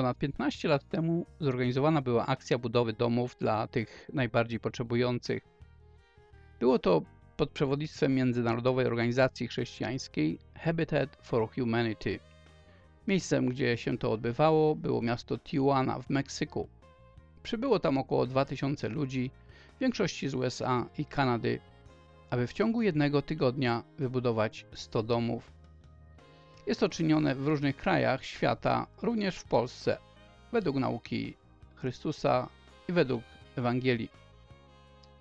Ponad 15 lat temu zorganizowana była akcja budowy domów dla tych najbardziej potrzebujących. Było to pod przewodnictwem międzynarodowej organizacji chrześcijańskiej Habitat for Humanity. Miejscem, gdzie się to odbywało, było miasto Tijuana w Meksyku. Przybyło tam około 2000 ludzi, w większości z USA i Kanady, aby w ciągu jednego tygodnia wybudować 100 domów. Jest to czynione w różnych krajach świata, również w Polsce, według nauki Chrystusa i według Ewangelii.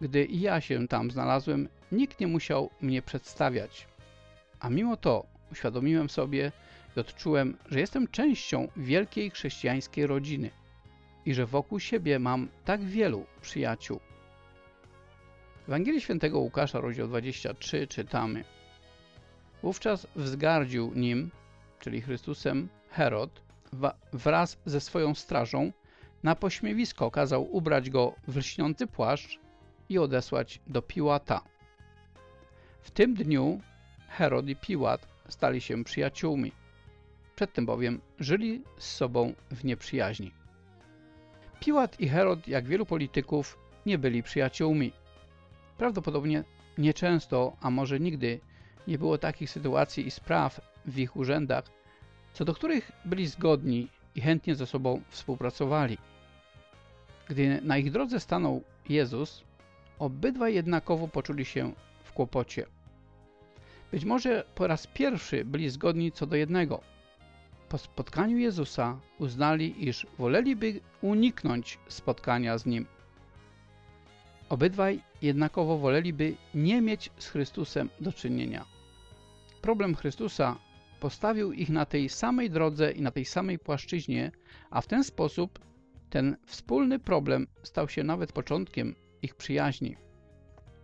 Gdy ja się tam znalazłem, nikt nie musiał mnie przedstawiać. A mimo to uświadomiłem sobie i odczułem, że jestem częścią wielkiej chrześcijańskiej rodziny i że wokół siebie mam tak wielu przyjaciół. W Ewangelii Świętego Łukasza, rozdział 23, czytamy Wówczas wzgardził nim, czyli Chrystusem, Herod, wraz ze swoją strażą, na pośmiewisko kazał ubrać go w lśniący płaszcz i odesłać do Piłata. W tym dniu Herod i Piłat stali się przyjaciółmi. Przedtem bowiem żyli z sobą w nieprzyjaźni. Piłat i Herod, jak wielu polityków, nie byli przyjaciółmi. Prawdopodobnie nieczęsto, a może nigdy, nie było takich sytuacji i spraw w ich urzędach, co do których byli zgodni i chętnie ze sobą współpracowali. Gdy na ich drodze stanął Jezus, obydwaj jednakowo poczuli się w kłopocie. Być może po raz pierwszy byli zgodni co do jednego. Po spotkaniu Jezusa uznali, iż woleliby uniknąć spotkania z Nim. Obydwaj jednakowo woleliby nie mieć z Chrystusem do czynienia. Problem Chrystusa postawił ich na tej samej drodze i na tej samej płaszczyźnie, a w ten sposób ten wspólny problem stał się nawet początkiem ich przyjaźni.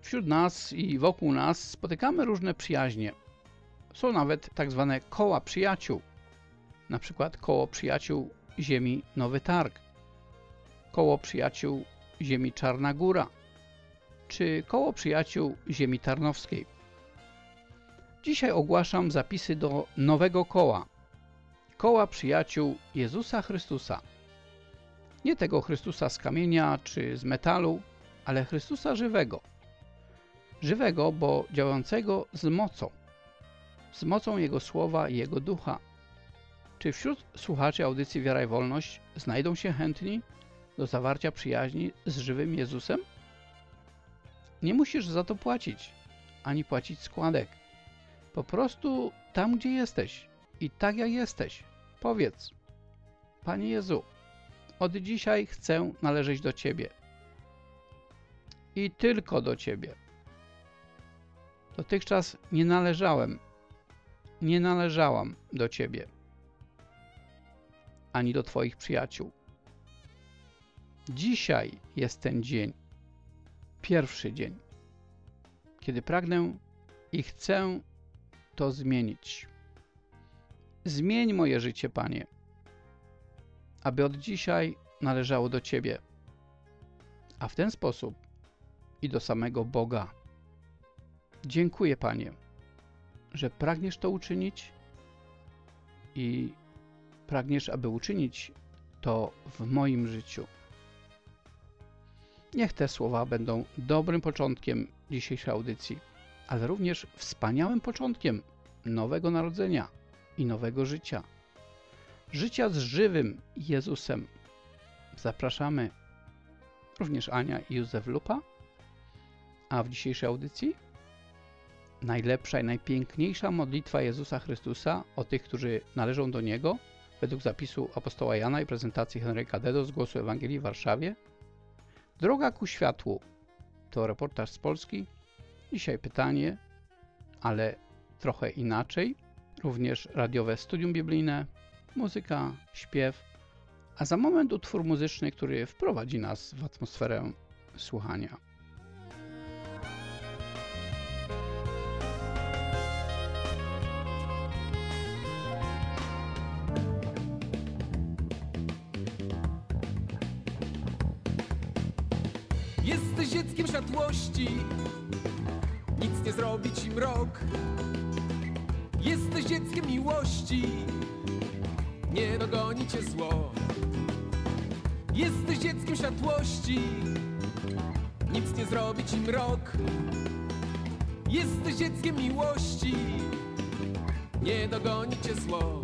Wśród nas i wokół nas spotykamy różne przyjaźnie. Są nawet tak zwane koła przyjaciół. Na przykład koło przyjaciół ziemi Nowy Targ, koło przyjaciół ziemi Czarna Góra, czy koło przyjaciół ziemi Tarnowskiej. Dzisiaj ogłaszam zapisy do nowego koła, koła przyjaciół Jezusa Chrystusa. Nie tego Chrystusa z kamienia czy z metalu, ale Chrystusa żywego. Żywego, bo działającego z mocą. Z mocą Jego Słowa i Jego Ducha. Czy wśród słuchaczy audycji Wiara i Wolność znajdą się chętni do zawarcia przyjaźni z żywym Jezusem? Nie musisz za to płacić, ani płacić składek. Po prostu tam, gdzie jesteś i tak jak jesteś, powiedz Panie Jezu, od dzisiaj chcę należeć do Ciebie i tylko do Ciebie. Dotychczas nie należałem, nie należałam do Ciebie, ani do Twoich przyjaciół. Dzisiaj jest ten dzień, pierwszy dzień, kiedy pragnę i chcę to zmienić. Zmień moje życie, Panie, aby od dzisiaj należało do Ciebie, a w ten sposób i do samego Boga. Dziękuję, Panie, że pragniesz to uczynić i pragniesz, aby uczynić to w moim życiu. Niech te słowa będą dobrym początkiem dzisiejszej audycji, ale również wspaniałym początkiem nowego narodzenia i nowego życia. Życia z żywym Jezusem. Zapraszamy również Ania i Józef Lupa, a w dzisiejszej audycji najlepsza i najpiękniejsza modlitwa Jezusa Chrystusa o tych, którzy należą do Niego, według zapisu apostoła Jana i prezentacji Henryka Dedo z Głosu Ewangelii w Warszawie. Droga ku światłu to reportaż z Polski. Dzisiaj pytanie, ale trochę inaczej. Również radiowe studium biblijne, muzyka, śpiew, a za moment utwór muzyczny, który wprowadzi nas w atmosferę słuchania. Mrok. Jesteś dzieckiem miłości nie dogoni cię zło. Jesteś dzieckiem światłości, nic nie zrobi ci mrok. Jesteś dzieckiem miłości, nie dogoni cię zło.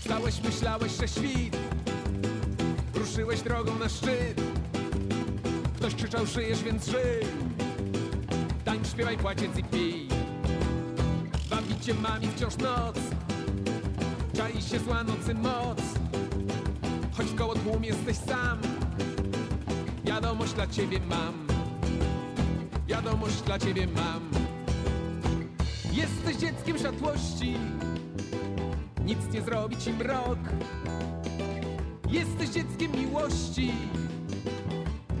Stałeś, myślałeś, że świt, ruszyłeś drogą na szczyt. Ktoś krzyczał, żyjesz, więc żyj. Śpiewaj, płaciec i pij. Bawicie mami wciąż noc, czai się zła nocy moc. Choć koło tłum jesteś sam, wiadomość dla ciebie mam. Wiadomość dla ciebie mam. Jesteś dzieckiem światłości, nic nie zrobi ci mrok. Jesteś dzieckiem miłości,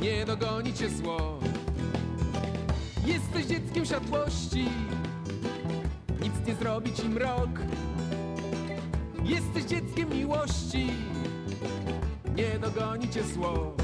nie dogoni cię zło. Jesteś dzieckiem światłości, nic nie zrobi ci mrok. Jesteś dzieckiem miłości, nie dogoni cię zło.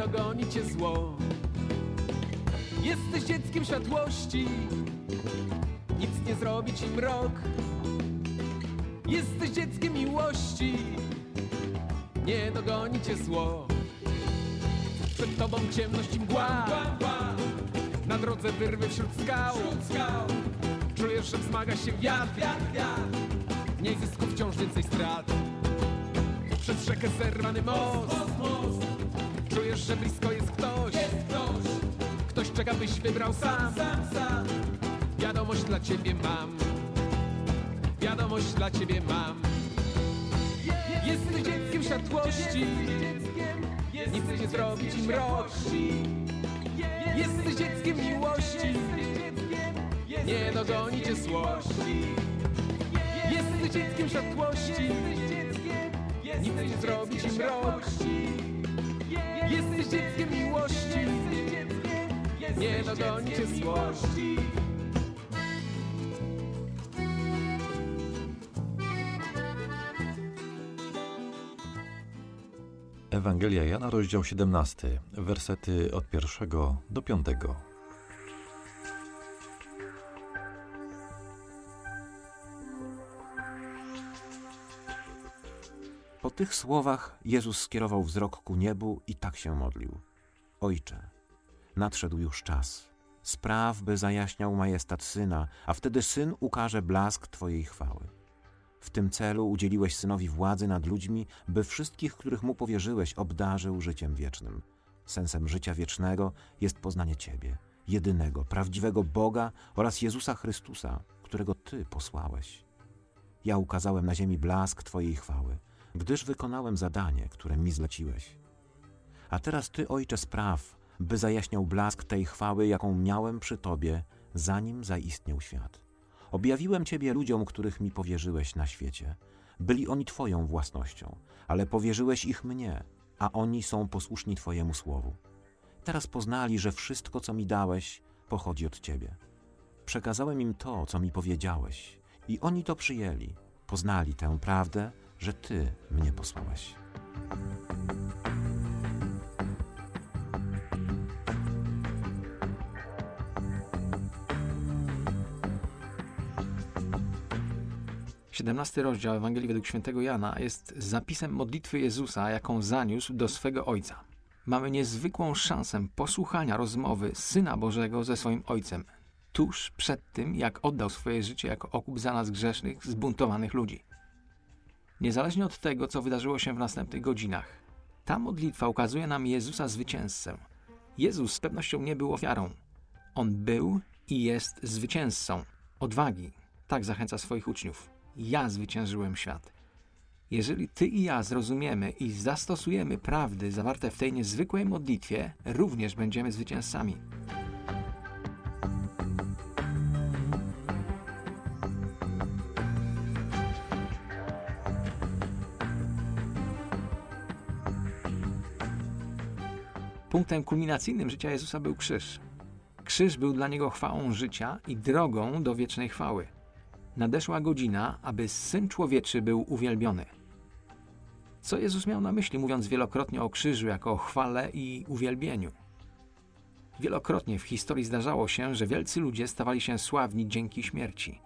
Dogoni cię zło. Jesteś dzieckiem światłości, nic nie zrobi ci mrok. Jesteś dzieckiem miłości, nie dogoni cię zło. Przed tobą ciemność i mgła, na drodze wyrwy wśród skał. Czujesz, że wzmaga się wiatr, Mniej zysku wciąż więcej strat Przez rzekę zerwany most Czujesz, że blisko jest ktoś? Ktoś. Czeka, byś wybrał sam? Wiadomość dla ciebie mam. Wiadomość dla ciebie mam. Jesteś dzieckiem światłości. Nic nie zrobi ci mrok Jesteś dzieckiem miłości. Nie dogoni cię zło Jesteś dzieckiem światłości. Nic nie zrobi ci mrok Jesteś dzieckiem miłości. Nie dogoni cię zło Ewangelia Jana, rozdział 17, wersety od pierwszego do piątego. Po tych słowach Jezus skierował wzrok ku niebu i tak się modlił. Ojcze, nadszedł już czas. Spraw, by zajaśniał majestat Syna, a wtedy Syn ukaże blask Twojej chwały. W tym celu udzieliłeś Synowi władzy nad ludźmi, by wszystkich, których Mu powierzyłeś, obdarzył życiem wiecznym. Sensem życia wiecznego jest poznanie Ciebie, jedynego, prawdziwego Boga oraz Jezusa Chrystusa, którego Ty posłałeś. Ja ukazałem na ziemi blask Twojej chwały, gdyż wykonałem zadanie, które mi zleciłeś. A teraz Ty, Ojcze, spraw, by zajaśniał blask tej chwały, jaką miałem przy Tobie, zanim zaistniał świat. Objawiłem Ciebie ludziom, których mi powierzyłeś na świecie. Byli oni Twoją własnością, ale powierzyłeś ich mnie, a oni są posłuszni Twojemu słowu. Teraz poznali, że wszystko, co mi dałeś, pochodzi od Ciebie. Przekazałem im to, co mi powiedziałeś, i oni to przyjęli. Poznali tę prawdę, że Ty mnie posłałeś. XVII rozdział Ewangelii według świętego Jana jest zapisem modlitwy Jezusa, jaką zaniósł do swego Ojca. Mamy niezwykłą szansę posłuchania rozmowy Syna Bożego ze swoim Ojcem, tuż przed tym, jak oddał swoje życie jako okup za nas grzesznych, zbuntowanych ludzi. Niezależnie od tego, co wydarzyło się w następnych godzinach, ta modlitwa ukazuje nam Jezusa zwycięzcę. Jezus z pewnością nie był ofiarą. On był i jest zwycięzcą. Odwagi. Tak zachęca swoich uczniów. Ja zwyciężyłem świat. Jeżeli ty i ja zrozumiemy i zastosujemy prawdy zawarte w tej niezwykłej modlitwie, również będziemy zwycięzcami. Punktem kulminacyjnym życia Jezusa był krzyż. Krzyż był dla niego chwałą życia i drogą do wiecznej chwały. Nadeszła godzina, aby syn człowieczy był uwielbiony. Co Jezus miał na myśli, mówiąc wielokrotnie o krzyżu jako o chwale i uwielbieniu? Wielokrotnie w historii zdarzało się, że wielcy ludzie stawali się sławni dzięki śmierci.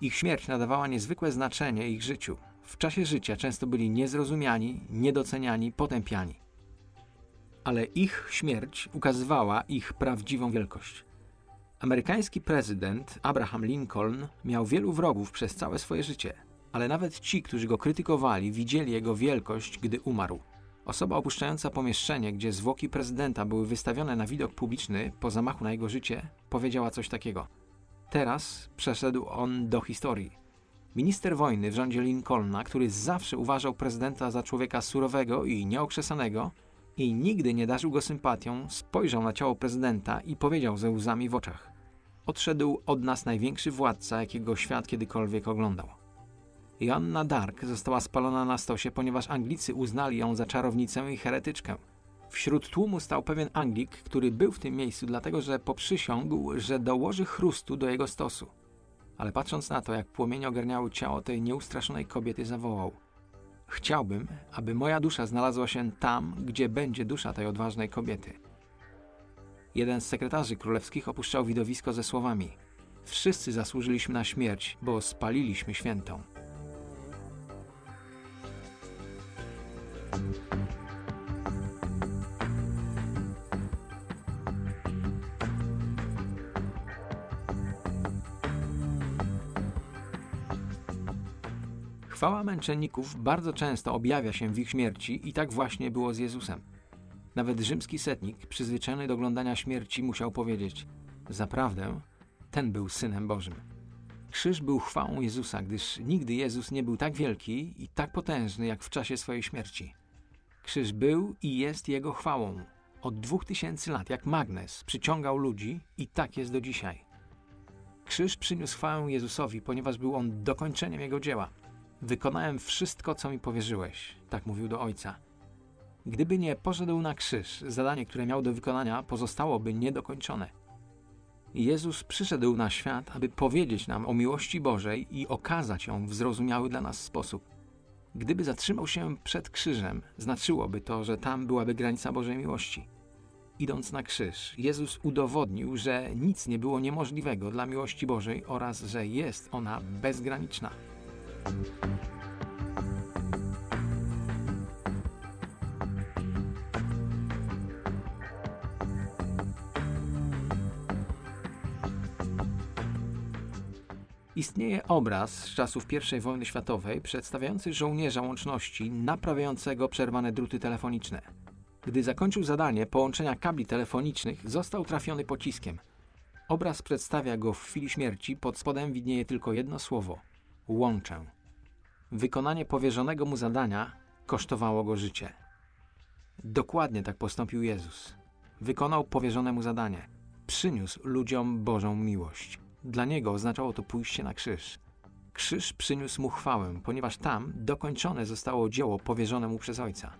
Ich śmierć nadawała niezwykłe znaczenie ich życiu. W czasie życia często byli niezrozumiani, niedoceniani, potępiani ale ich śmierć ukazywała ich prawdziwą wielkość. Amerykański prezydent Abraham Lincoln miał wielu wrogów przez całe swoje życie, ale nawet ci, którzy go krytykowali, widzieli jego wielkość, gdy umarł. Osoba opuszczająca pomieszczenie, gdzie zwłoki prezydenta były wystawione na widok publiczny po zamachu na jego życie, powiedziała coś takiego. Teraz przeszedł on do historii. Minister wojny w rządzie Lincolna, który zawsze uważał prezydenta za człowieka surowego i nieokrzesanego, i nigdy nie darzył go sympatią, spojrzał na ciało prezydenta i powiedział ze łzami w oczach: Odszedł od nas największy władca, jakiego świat kiedykolwiek oglądał. Joanna Dark została spalona na stosie, ponieważ Anglicy uznali ją za czarownicę i heretyczkę. Wśród tłumu stał pewien Anglik, który był w tym miejscu, dlatego że poprzysiągł, że dołoży chrustu do jego stosu. Ale patrząc na to, jak płomienie ogarniały ciało tej nieustraszonej kobiety, zawołał – Chciałbym, aby moja dusza znalazła się tam, gdzie będzie dusza tej odważnej kobiety. Jeden z sekretarzy królewskich opuszczał widowisko ze słowami: Wszyscy zasłużyliśmy na śmierć, bo spaliliśmy świętą. Chwała męczenników bardzo często objawia się w ich śmierci i tak właśnie było z Jezusem. Nawet rzymski setnik, przyzwyczajony do oglądania śmierci, musiał powiedzieć: Zaprawdę, ten był synem Bożym. Krzyż był chwałą Jezusa, gdyż nigdy Jezus nie był tak wielki i tak potężny jak w czasie swojej śmierci. Krzyż był i jest jego chwałą. Od dwóch tysięcy lat, jak magnes, przyciągał ludzi i tak jest do dzisiaj. Krzyż przyniósł chwałę Jezusowi, ponieważ był on dokończeniem jego dzieła. Wykonałem wszystko, co mi powierzyłeś, tak mówił do ojca. Gdyby nie poszedł na krzyż, zadanie, które miał do wykonania, pozostałoby niedokończone. Jezus przyszedł na świat, aby powiedzieć nam o miłości Bożej i okazać ją w zrozumiały dla nas sposób. Gdyby zatrzymał się przed krzyżem, znaczyłoby to, że tam byłaby granica Bożej miłości. Idąc na krzyż, Jezus udowodnił, że nic nie było niemożliwego dla miłości Bożej oraz że jest ona bezgraniczna. Istnieje obraz z czasów I wojny światowej przedstawiający żołnierza łączności naprawiającego przerwane druty telefoniczne. Gdy zakończył zadanie połączenia kabli telefonicznych, został trafiony pociskiem. Obraz przedstawia go w chwili śmierci, pod spodem widnieje tylko jedno słowo łączę. Wykonanie powierzonego mu zadania kosztowało go życie. Dokładnie tak postąpił Jezus. Wykonał powierzone mu zadanie. Przyniósł ludziom Bożą miłość. Dla niego oznaczało to pójście na krzyż. Krzyż przyniósł mu chwałę, ponieważ tam dokończone zostało dzieło powierzone mu przez Ojca.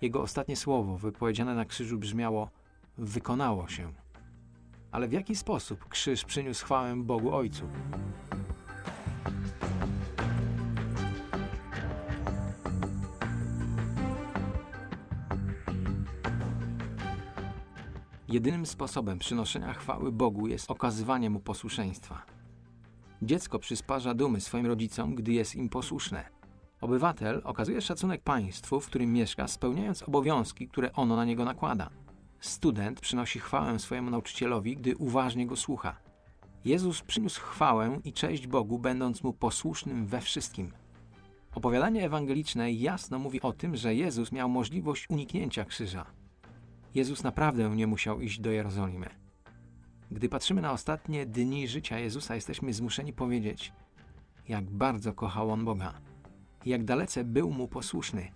Jego ostatnie słowo wypowiedziane na krzyżu brzmiało: Wykonało się. Ale w jaki sposób krzyż przyniósł chwałę Bogu Ojcu? Jedynym sposobem przynoszenia chwały Bogu jest okazywanie Mu posłuszeństwa. Dziecko przysparza dumy swoim rodzicom, gdy jest im posłuszne. Obywatel okazuje szacunek państwu, w którym mieszka, spełniając obowiązki, które ono na niego nakłada. Student przynosi chwałę swojemu nauczycielowi, gdy uważnie go słucha. Jezus przyniósł chwałę i cześć Bogu, będąc mu posłusznym we wszystkim. Opowiadanie ewangeliczne jasno mówi o tym, że Jezus miał możliwość uniknięcia krzyża. Jezus naprawdę nie musiał iść do Jerozolimy. Gdy patrzymy na ostatnie dni życia Jezusa, jesteśmy zmuszeni powiedzieć, jak bardzo kochał on Boga, jak dalece był mu posłuszny.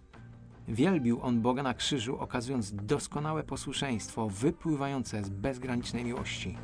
Wielbił on Boga na krzyżu, okazując doskonałe posłuszeństwo wypływające z bezgranicznej miłości.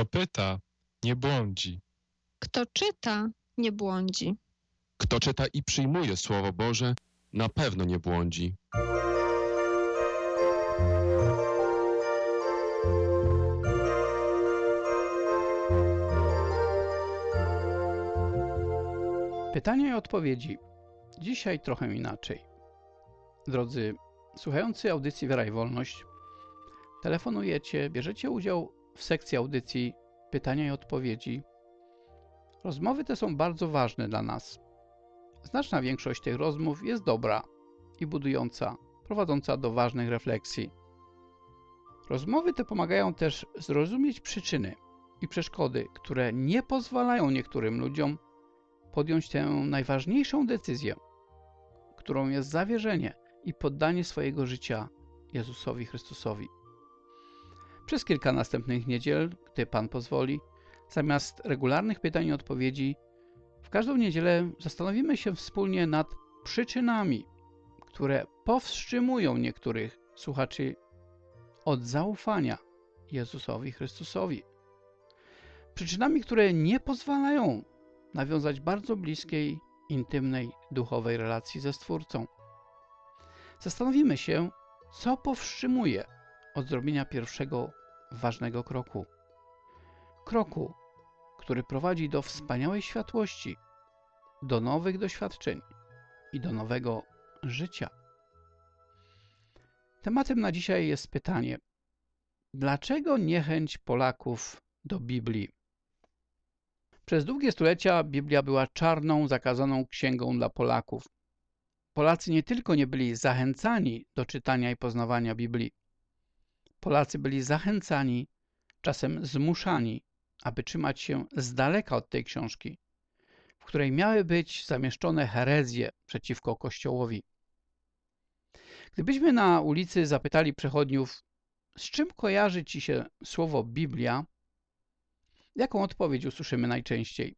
Kto pyta, nie błądzi. Kto czyta, nie błądzi. Kto czyta i przyjmuje Słowo Boże, na pewno nie błądzi. Pytania i odpowiedzi. Dzisiaj trochę inaczej. Drodzy słuchający audycji wieraj Wolność, telefonujecie, bierzecie udział w sekcji audycji Pytania i odpowiedzi. Rozmowy te są bardzo ważne dla nas. Znaczna większość tych rozmów jest dobra i budująca, prowadząca do ważnych refleksji. Rozmowy te pomagają też zrozumieć przyczyny i przeszkody, które nie pozwalają niektórym ludziom podjąć tę najważniejszą decyzję, którą jest zawierzenie i poddanie swojego życia Jezusowi Chrystusowi. Przez kilka następnych niedziel, gdy Pan pozwoli, zamiast regularnych pytań i odpowiedzi, w każdą niedzielę zastanowimy się wspólnie nad przyczynami, które powstrzymują niektórych słuchaczy od zaufania Jezusowi Chrystusowi. Przyczynami, które nie pozwalają nawiązać bardzo bliskiej, intymnej, duchowej relacji ze Stwórcą. Zastanowimy się, co powstrzymuje od zrobienia pierwszego ważnego kroku. Kroku, który prowadzi do wspaniałej światłości, do nowych doświadczeń i do nowego życia. Tematem na dzisiaj jest pytanie, dlaczego niechęć Polaków do Biblii? Przez długie stulecia Biblia była czarną, zakazaną księgą dla Polaków. Polacy nie tylko nie byli zachęcani do czytania i poznawania Biblii. Polacy byli zachęcani, czasem zmuszani, aby trzymać się z daleka od tej książki, w której miały być zamieszczone herezje przeciwko Kościołowi. Gdybyśmy na ulicy zapytali przechodniów, z czym kojarzy ci się słowo Biblia, jaką odpowiedź usłyszymy najczęściej?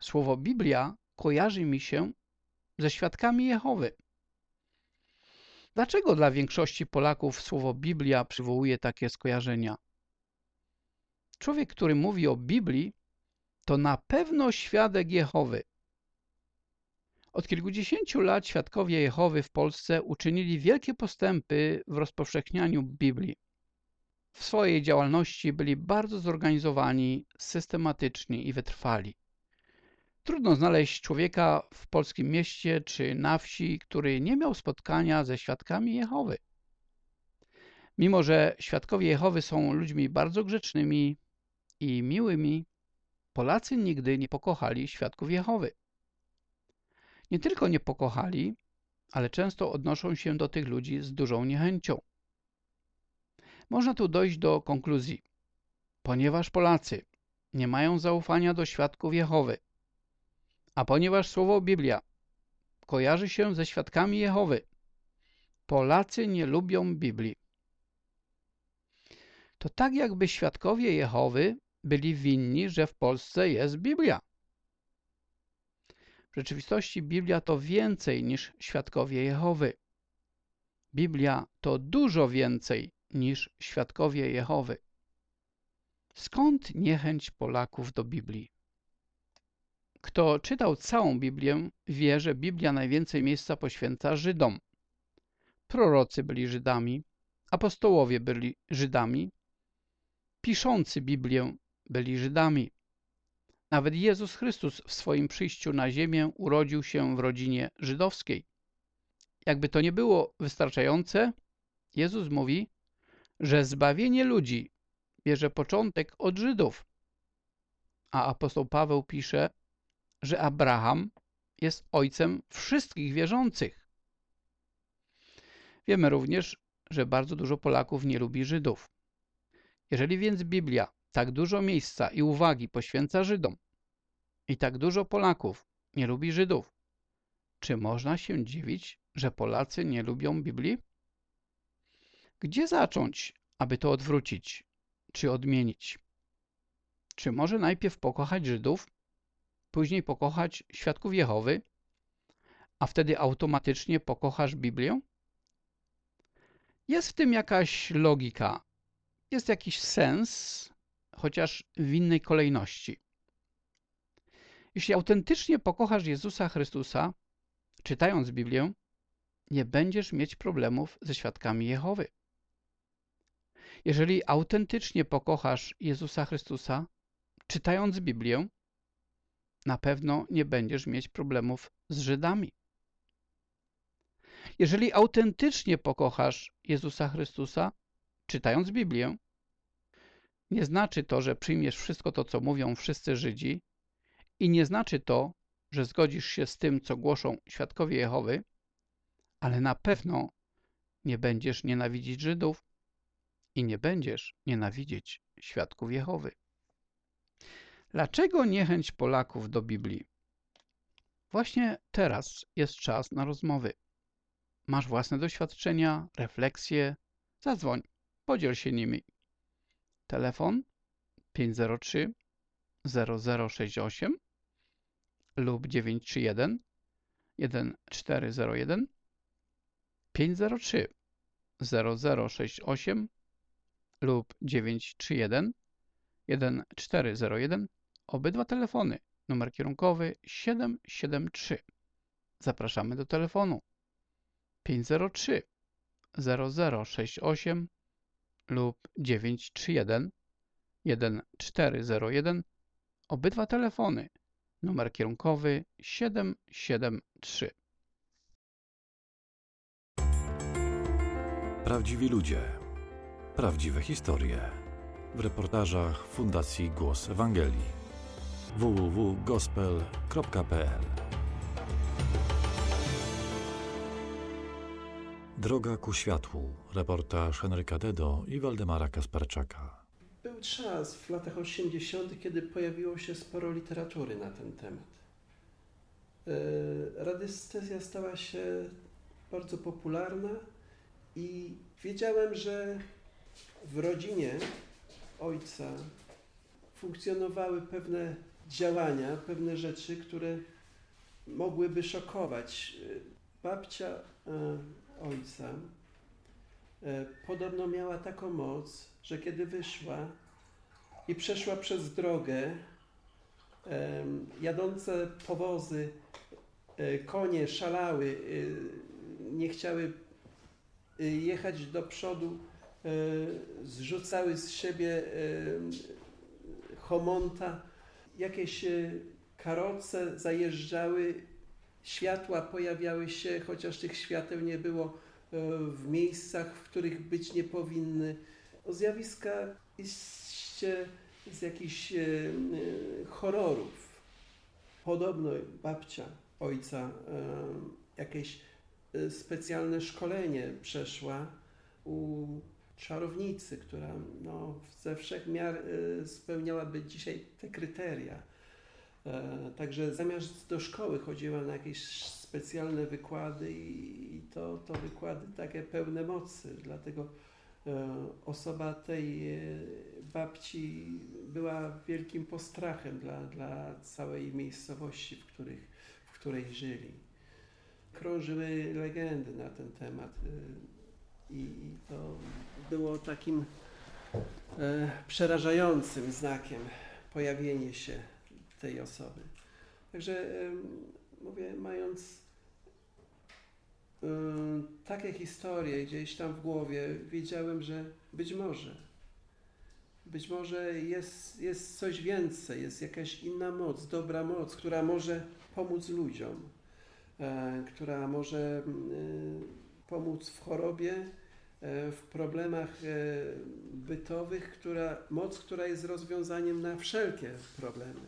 Słowo Biblia kojarzy mi się ze świadkami Jehowy. Dlaczego dla większości Polaków słowo Biblia przywołuje takie skojarzenia? Człowiek, który mówi o Biblii, to na pewno świadek Jehowy. Od kilkudziesięciu lat świadkowie Jehowy w Polsce uczynili wielkie postępy w rozpowszechnianiu Biblii. W swojej działalności byli bardzo zorganizowani, systematyczni i wytrwali. Trudno znaleźć człowieka w polskim mieście czy na wsi, który nie miał spotkania ze świadkami Jehowy. Mimo, że świadkowie Jehowy są ludźmi bardzo grzecznymi i miłymi, Polacy nigdy nie pokochali świadków Jehowy. Nie tylko nie pokochali, ale często odnoszą się do tych ludzi z dużą niechęcią. Można tu dojść do konkluzji. Ponieważ Polacy nie mają zaufania do świadków Jehowy, a ponieważ słowo Biblia kojarzy się ze świadkami Jehowy, Polacy nie lubią Biblii. To tak jakby świadkowie Jehowy byli winni, że w Polsce jest Biblia. W rzeczywistości Biblia to więcej niż świadkowie Jehowy. Biblia to dużo więcej niż świadkowie Jehowy. Skąd niechęć Polaków do Biblii? Kto czytał całą Biblię, wie, że Biblia najwięcej miejsca poświęca Żydom. Prorocy byli Żydami, apostołowie byli Żydami, piszący Biblię byli Żydami. Nawet Jezus Chrystus w swoim przyjściu na ziemię urodził się w rodzinie żydowskiej. Jakby to nie było wystarczające, Jezus mówi, że zbawienie ludzi bierze początek od Żydów. A apostoł Paweł pisze, że Abraham jest ojcem wszystkich wierzących. Wiemy również, że bardzo dużo Polaków nie lubi Żydów. Jeżeli więc Biblia tak dużo miejsca i uwagi poświęca Żydom i tak dużo Polaków nie lubi Żydów, czy można się dziwić, że Polacy nie lubią Biblii? Gdzie zacząć, aby to odwrócić, czy odmienić? Czy może najpierw pokochać Żydów, później pokochać świadków Jehowy, a wtedy automatycznie pokochasz Biblię? Jest w tym jakaś logika, jest jakiś sens, chociaż w innej kolejności. Jeśli autentycznie pokochasz Jezusa Chrystusa, czytając Biblię, nie będziesz mieć problemów ze świadkami Jehowy. Jeżeli autentycznie pokochasz Jezusa Chrystusa, czytając Biblię, na pewno nie będziesz mieć problemów z Żydami. Jeżeli autentycznie pokochasz Jezusa Chrystusa, czytając Biblię, nie znaczy to, że przyjmiesz wszystko to, co mówią wszyscy Żydzi i nie znaczy to, że zgodzisz się z tym, co głoszą świadkowie Jehowy, ale na pewno nie będziesz nienawidzić Żydów i nie będziesz nienawidzieć świadków Jehowy. Dlaczego niechęć Polaków do Biblii? Właśnie teraz jest czas na rozmowy. Masz własne doświadczenia, refleksje? Zadzwoń, podziel się nimi. Telefon 503 0068 lub 931 1401 503 0068 lub 931 1401 obydwa telefony numer kierunkowy 773 zapraszamy do telefonu 503 0068 lub 931 1401 obydwa telefony numer kierunkowy 773 Prawdziwi ludzie. Prawdziwe historie. W reportażach Fundacji Głos Ewangelii. www.gospel.pl Droga ku światłu. Reportaż Henryka Dedo i Waldemara Kasparczaka. Był czas w latach 80., kiedy pojawiło się sporo literatury na ten temat. E, Radiestezja stała się bardzo popularna i wiedziałem, że w rodzinie ojca funkcjonowały pewne działania, pewne rzeczy, które mogłyby szokować. Babcia e, ojca e, podobno miała taką moc, że kiedy wyszła i przeszła przez drogę, e, jadące powozy, e, konie szalały, e, nie chciały e, jechać do przodu, e, zrzucały z siebie e, homonta, jakieś e, karoce zajeżdżały, światła pojawiały się, chociaż tych świateł nie było e, w miejscach, w których być nie powinny. O zjawiska iście z jakichś e, horrorów. Podobno babcia ojca jakieś specjalne szkolenie przeszła u czarownicy, która no, ze wszech miar e, spełniałaby dzisiaj te kryteria. E, Także zamiast do szkoły chodziła na jakieś specjalne wykłady i to, to wykłady takie pełne mocy. Dlatego e, osoba tej e, babci była wielkim postrachem dla, dla całej miejscowości, w, których, w której żyli. Krążyły legendy na ten temat e, i to było takim e, przerażającym znakiem pojawienie się tej osoby. Także em, mówię, mając em, takie historie gdzieś tam w głowie, wiedziałem, że być może, być może jest, jest coś więcej, jest jakaś inna moc, dobra moc, która może pomóc ludziom, e, która może mm, e, pomóc w chorobie, e, w problemach e, bytowych, która, moc, która jest rozwiązaniem na wszelkie problemy.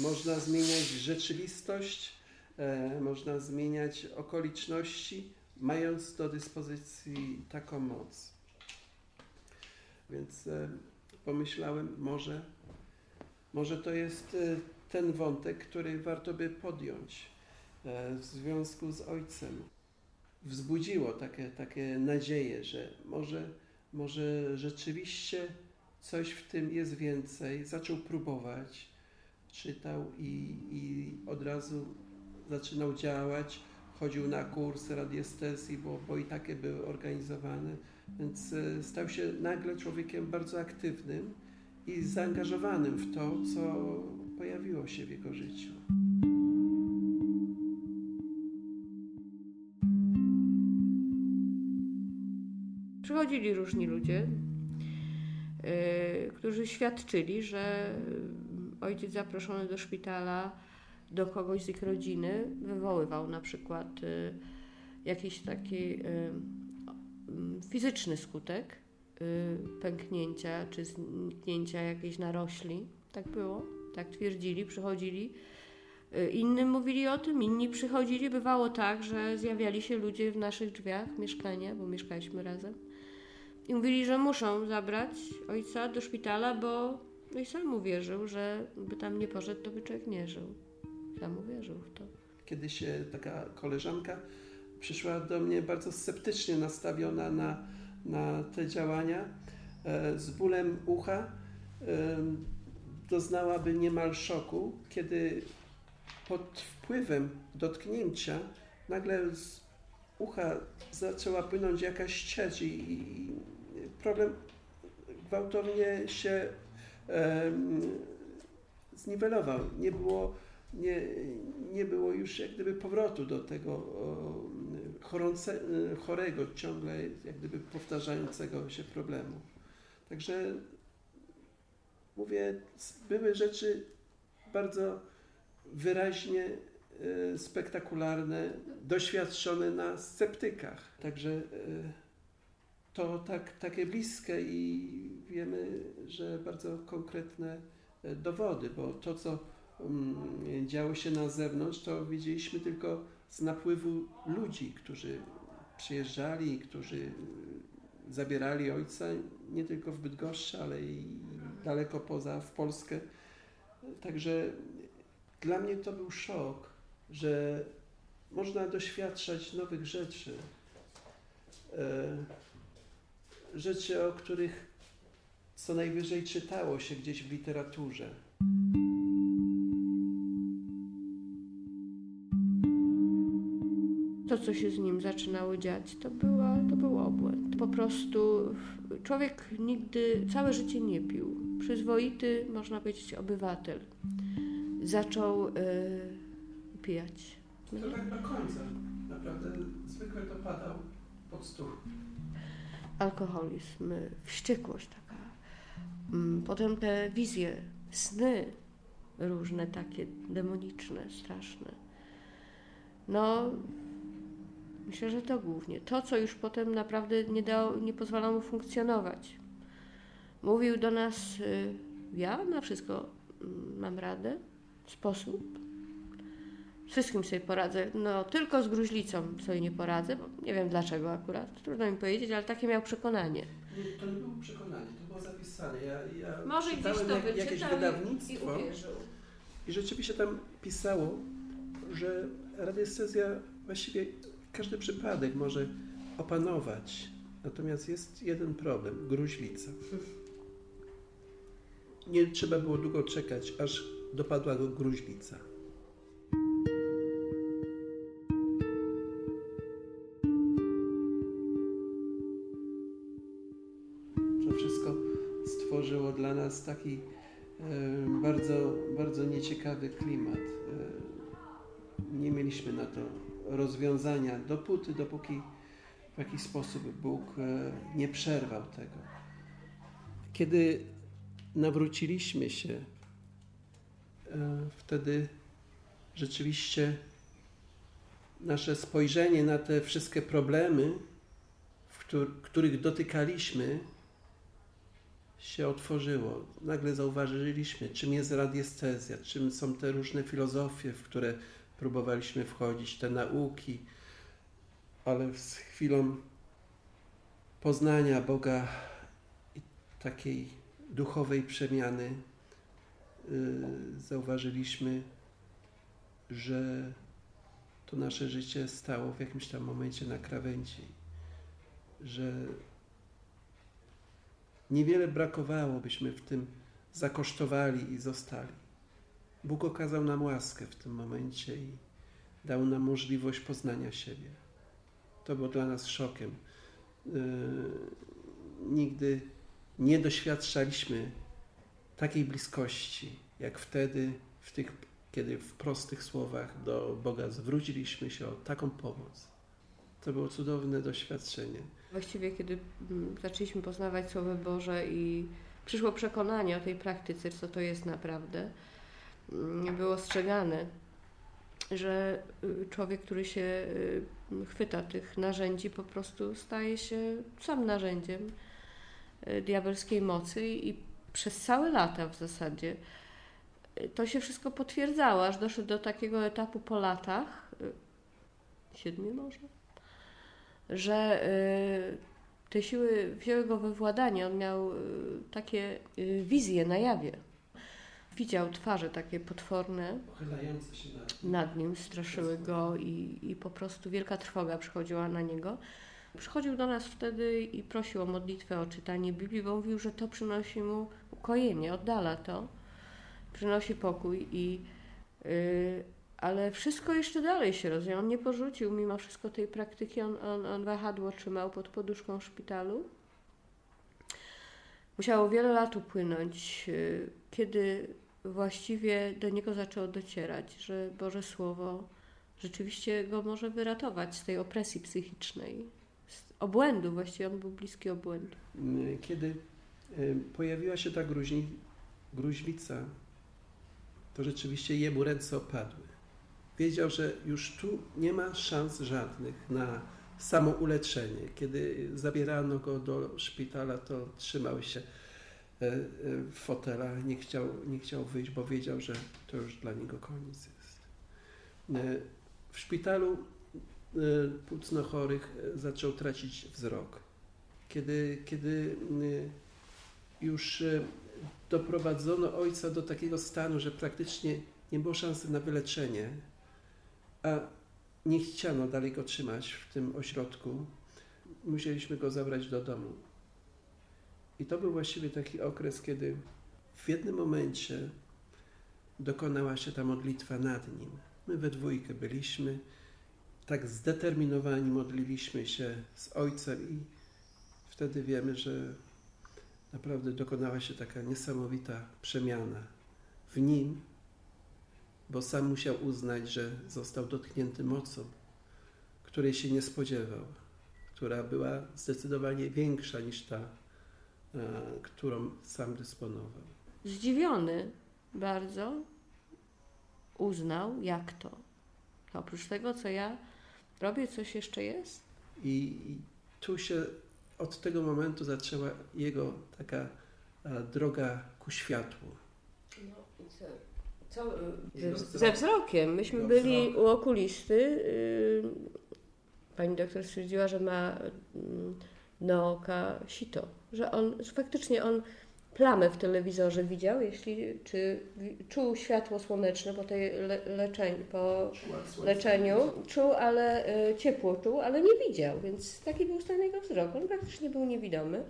Można zmieniać rzeczywistość, e, można zmieniać okoliczności, mając do dyspozycji taką moc. Więc pomyślałem, może, może to jest ten wątek, który warto by podjąć w związku z ojcem. Wzbudziło takie, takie nadzieje, że może, może rzeczywiście coś w tym jest więcej. Zaczął próbować czytał i, i od razu zaczynał działać. Chodził na kursy radiestezji, bo, bo i takie były organizowane, więc e, stał się nagle człowiekiem bardzo aktywnym i zaangażowanym w to, co pojawiło się w jego życiu. Przychodzili różni ludzie, yy, którzy świadczyli, że ojciec zaproszony do szpitala, do kogoś z ich rodziny, wywoływał na przykład y, jakiś taki y, mm, fizyczny skutek y, pęknięcia czy zniknięcia jakiejś narośli. Tak było, tak twierdzili, przychodzili. Y, Innym mówili o tym, inni przychodzili. Bywało tak, że zjawiali się ludzie w naszych drzwiach mieszkania, bo mieszkaliśmy razem. I mówili, że muszą zabrać ojca do szpitala, bo no i sam uwierzył, że by tam nie poszedł, to by człowiek nie żył. Sam uwierzył w to. Kiedyś e, taka koleżanka przyszła do mnie bardzo sceptycznie nastawiona na, na te działania. E, Z bólem ucha e, doznałaby niemal szoku, kiedy pod wpływem dotknięcia nagle z ucha zaczęła płynąć jakaś ciecz i i problem gwałtownie się zniwelował. Nie było, nie, nie było już jak gdyby powrotu do tego chorące, chorego, ciągle jak gdyby powtarzającego się problemu. Także mówię, były rzeczy bardzo wyraźnie e, spektakularne, doświadczone na sceptykach. Także e, to tak, takie bliskie i wiemy, że bardzo konkretne e, dowody, bo to, co mm, działo się na zewnątrz, to widzieliśmy tylko z napływu ludzi, którzy przyjeżdżali, którzy zabierali ojca nie tylko w Bydgoszczy, ale i daleko poza, w Polskę. Także dla mnie to był szok, że można doświadczać nowych rzeczy. Rzeczy, o których co najwyżej czytało się gdzieś w literaturze. To, co się z nim zaczynało dziać, to, była, to był obłęd. Po prostu człowiek nigdy, całe życie nie pił. Przyzwoity, można powiedzieć, obywatel. Zaczął y, pijać. To tak do końca. Naprawdę zwykle to padał pod stół. Alkoholizm, wściekłość taka. Mm, Potem te wizje, sny różne takie demoniczne, straszne. No, myślę, że to głównie. To, co już potem naprawdę nie, dało, nie pozwalało mu funkcjonować. Mówił do nas, y, ja na wszystko mm, mam radę, sposób. Z wszystkim sobie poradzę. No, tylko z gruźlicą sobie nie poradzę, bo nie wiem dlaczego akurat. Trudno mi powiedzieć, ale takie miał przekonanie. Nie, to nie było przekonanie, to było zapisane. Ja, ja Może gdzieś to jak, jakieś wyczytał i, i wydawnictwo uwierzył. i rzeczywiście tam pisało, że radiestezja właściwie każdy przypadek może opanować. Natomiast jest jeden problem, gruźlica. Nie trzeba było długo czekać, aż dopadła go gruźlica. Nas taki e, bardzo, bardzo nieciekawy klimat. E, nie mieliśmy na to rozwiązania dopóty, dopóki w jakiś sposób Bóg e, nie przerwał tego. Kiedy nawróciliśmy się, wtedy rzeczywiście nasze spojrzenie na te wszystkie problemy, w któr- których dotykaliśmy, się otworzyło. Nagle zauważyliśmy, czym jest radiestezja, czym są te różne filozofie, w które próbowaliśmy wchodzić, te nauki, ale z chwilą poznania Boga i takiej duchowej przemiany yy, zauważyliśmy, że to nasze życie stało w jakimś tam momencie na krawędzi, że niewiele brakowało, byśmy w tym zakosztowali i zostali. Bóg okazał nam łaskę w tym momencie i dał nam możliwość poznania siebie. To było dla nas szokiem. Yy, nigdy nie doświadczaliśmy takiej bliskości, jak wtedy, w tych, kiedy w prostych słowach do Boga zwróciliśmy się o taką pomoc. To było cudowne doświadczenie. Właściwie, kiedy mm, zaczęliśmy poznawać Słowo Boże i przyszło przekonanie o tej praktyce, co to jest naprawdę, mm, było ostrzegane, że y, człowiek, który się y, chwyta tych narzędzi, po prostu staje się sam narzędziem y, diabelskiej mocy i przez całe lata w zasadzie to się wszystko potwierdzało, aż doszedł do takiego etapu po latach, siedmiu może, że te siły wzięły go we władanie. On miał takie wizje na jawie widział twarze takie potworne się nad, nad nim, straszyły go i, i po prostu wielka trwoga przychodziła na niego. Przychodził do nas wtedy i prosił o modlitwę, o czytanie Biblii, bo mówił, że to przynosi mu ukojenie, oddala to, przynosi pokój i yy, ale wszystko jeszcze dalej się rozwijało. On nie porzucił mimo wszystko tej praktyki. On, on, on wahadło trzymał pod poduszką w szpitalu. Musiało wiele lat upłynąć, yy, kiedy właściwie do niego zaczęło docierać, że Boże Słowo rzeczywiście go może wyratować z tej opresji psychicznej, z obłędu, właściwie on był bliski obłędu. Kiedy e, pojawiła się ta gruźni, gruźlica, to rzeczywiście jemu ręce opadły. Wiedział, że już tu nie ma szans żadnych na samo uleczenie. Kiedy zabierano go do szpitala, to trzymał się E, e, fotela, nie chciał, nie chciał wyjść, bo wiedział, że to już dla niego koniec jest. E, w szpitalu płucno chorych zaczął tracić wzrok. Kiedy, kiedy już doprowadzono ojca do takiego stanu, że praktycznie nie było szansy na wyleczenie, a nie chciano dalej go trzymać w tym ośrodku, musieliśmy go zabrać do domu. I to był właściwie taki okres, kiedy w jednym momencie dokonała się ta modlitwa nad nim. My we dwójkę byliśmy, tak zdeterminowani modliliśmy się z Ojcem i wtedy wiemy, że naprawdę dokonała się taka niesamowita przemiana w nim, bo sam musiał uznać, że został dotknięty mocą, której się nie spodziewał, która była zdecydowanie większa niż ta, E, którą sam dysponował. Zdziwiony bardzo uznał, jak to. Oprócz tego, co ja robię, coś jeszcze jest. I, i tu się od tego momentu zaczęła jego taka e, droga ku światłu. No co? co ze, ze wzrokiem. Myśmy byli u okulisty. Y, pani doktor stwierdziła, że ma mm, na oka sito, że on, że faktycznie on plamę w telewizorze widział, jeśli, czy czuł światło słoneczne po tej le, leczeniu, po leczeniu, czuł, ale y, ciepło czuł, ale nie widział, więc taki był stan jego wzrok. On praktycznie był niewidomy.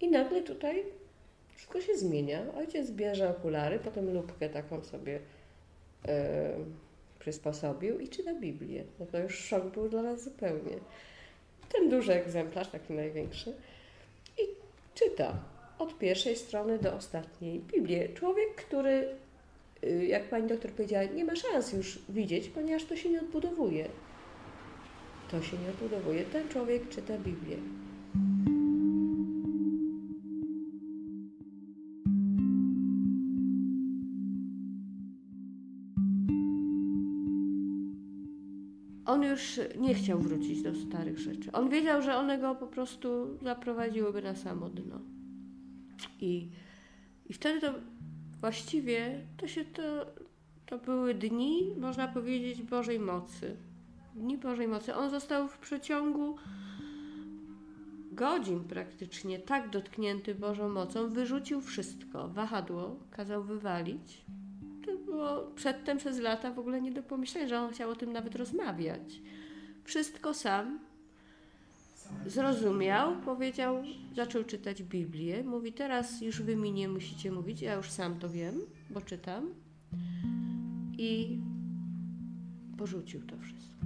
I nagle tutaj wszystko się zmienia. Ojciec bierze okulary, potem lubkę taką sobie y, przysposobił i czyta Biblię. No to już szok był dla nas zupełnie ten duży egzemplarz, taki największy, i czyta od pierwszej strony do ostatniej Biblię. Człowiek, który, y, jak pani doktor powiedziała, nie ma szans już widzieć, ponieważ to się nie odbudowuje. To się nie odbudowuje. Ten człowiek czyta Biblię. On już nie chciał wrócić do starych rzeczy. On wiedział, że one go po prostu zaprowadziłyby na samo dno. I, i wtedy to właściwie to się to, to były dni, można powiedzieć, Bożej mocy. Dni Bożej mocy. On został w przeciągu godzin praktycznie tak dotknięty Bożą mocą, wyrzucił wszystko. Wahadło kazał wywalić było przedtem przez lata w ogóle nie do pomyślenia, że on chciał o tym nawet rozmawiać. Wszystko sam zrozumiał, powiedział, zaczął czytać Biblię. Mówi, teraz już wy mi nie musicie mówić, ja już sam to wiem, bo czytam. I porzucił to wszystko.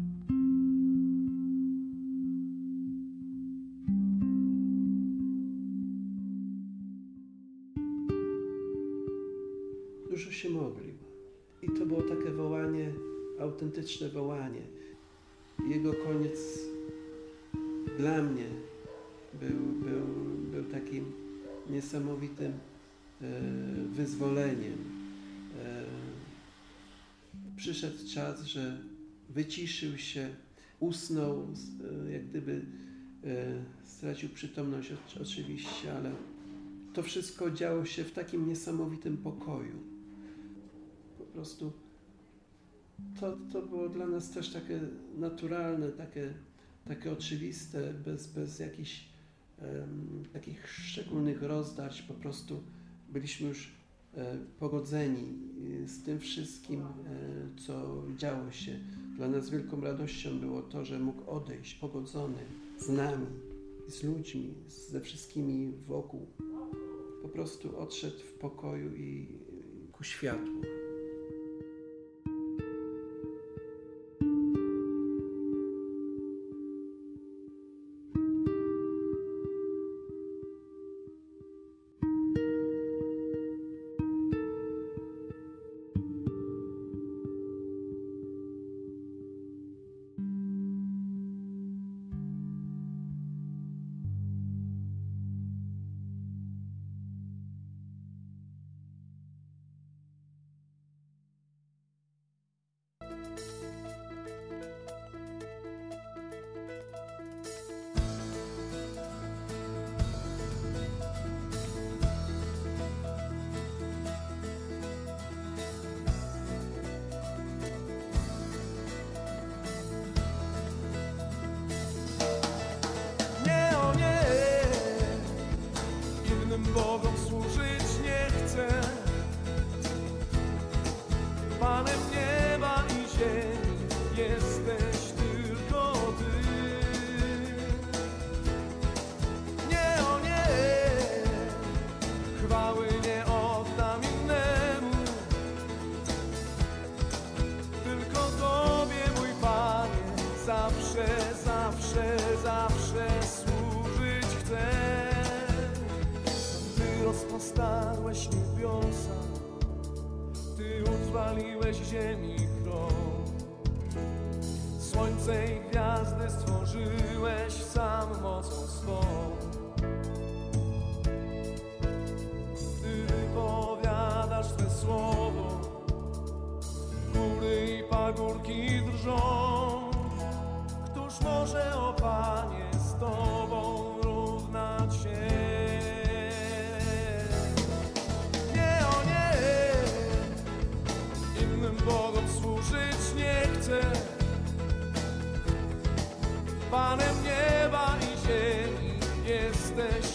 Autentyczne wołanie. Jego koniec dla mnie był, był, był takim niesamowitym e, wyzwoleniem. E, przyszedł czas, że wyciszył się, usnął, e, jak gdyby stracił przytomność oczywiście, ale to wszystko działo się w takim niesamowitym pokoju. Po prostu to, to było dla nas też takie naturalne, takie, takie oczywiste, bez, bez jakichś um, takich szczególnych rozdarć. Po prostu byliśmy już e, pogodzeni e, z tym wszystkim, e, co działo się. Dla nas wielką radością było to, że mógł odejść pogodzony z nami, z ludźmi, ze wszystkimi wokół. Po prostu odszedł w pokoju i ku światłu. rozwaliłeś ziemi krąg. Słońce i gwiazdy stworzyłeś sam mocą swą. Gdy wypowiadasz te słowo, góry i pagórki drżą. Któż może o Panie stąd? Panem nieba i ziemi jesteś.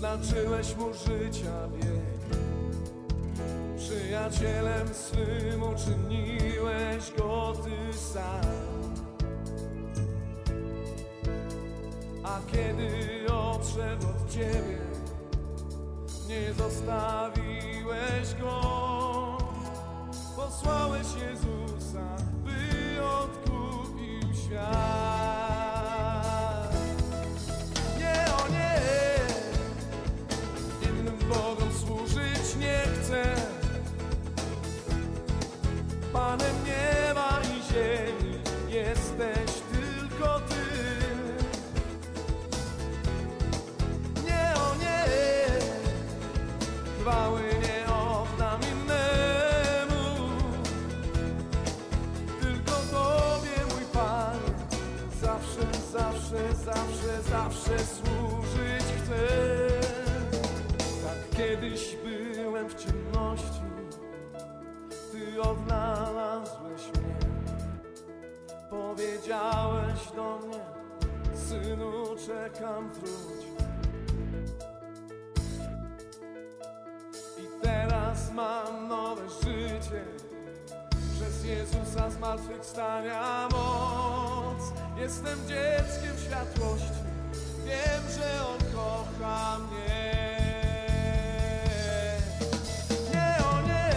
Wyznaczyłeś mu życia bieg. Przyjacielem swym uczyniłeś go ty sam. A kiedy odszedł od ciebie, nie zostawiłeś go. Posłałeś Jezusa, by odkupił świat. Powiedziałeś do mnie, synu, czekam, wróć. I teraz mam nowe życie, przez Jezusa zmartwychwstania moc. Jestem dzieckiem światłości, wiem, że On kocha mnie. Nie, o nie,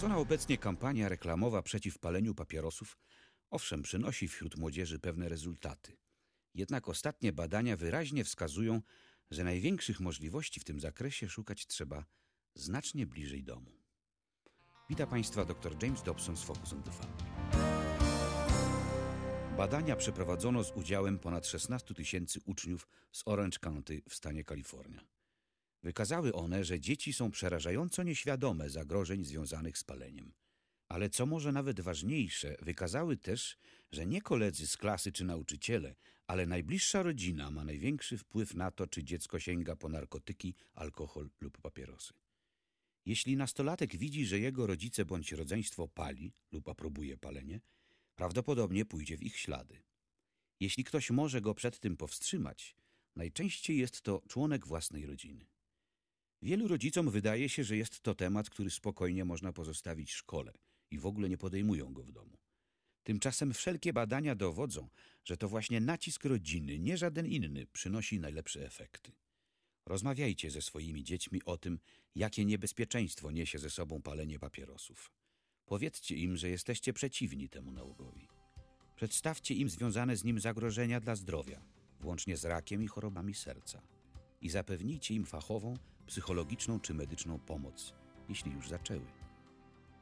Prowadzona obecnie kampania reklamowa przeciw paleniu papierosów owszem przynosi wśród młodzieży pewne rezultaty. Jednak ostatnie badania wyraźnie wskazują, że największych możliwości w tym zakresie szukać trzeba znacznie bliżej domu. Witam Państwa dr James Dobson z Focus on the Family. Badania przeprowadzono z udziałem ponad 16 tysięcy uczniów z Orange County w stanie Kalifornia. Wykazały one, że dzieci są przerażająco nieświadome zagrożeń związanych z paleniem. Ale co może nawet ważniejsze, wykazały też, że nie koledzy z klasy czy nauczyciele, ale najbliższa rodzina ma największy wpływ na to, czy dziecko sięga po narkotyki, alkohol lub papierosy. Jeśli nastolatek widzi, że jego rodzice bądź rodzeństwo pali lub aprobuje palenie, prawdopodobnie pójdzie w ich ślady. Jeśli ktoś może go przed tym powstrzymać, najczęściej jest to członek własnej rodziny. Wielu rodzicom wydaje się, że jest to temat, który spokojnie można pozostawić szkole i w ogóle nie podejmują go w domu. Tymczasem wszelkie badania dowodzą, że to właśnie nacisk rodziny, nie żaden inny, przynosi najlepsze efekty. Rozmawiajcie ze swoimi dziećmi o tym, jakie niebezpieczeństwo niesie ze sobą palenie papierosów. Powiedzcie im, że jesteście przeciwni temu nałogowi. Przedstawcie im związane z nim zagrożenia dla zdrowia, włącznie z rakiem i chorobami serca. I zapewnijcie im fachową, psychologiczną czy medyczną pomoc, jeśli już zaczęły.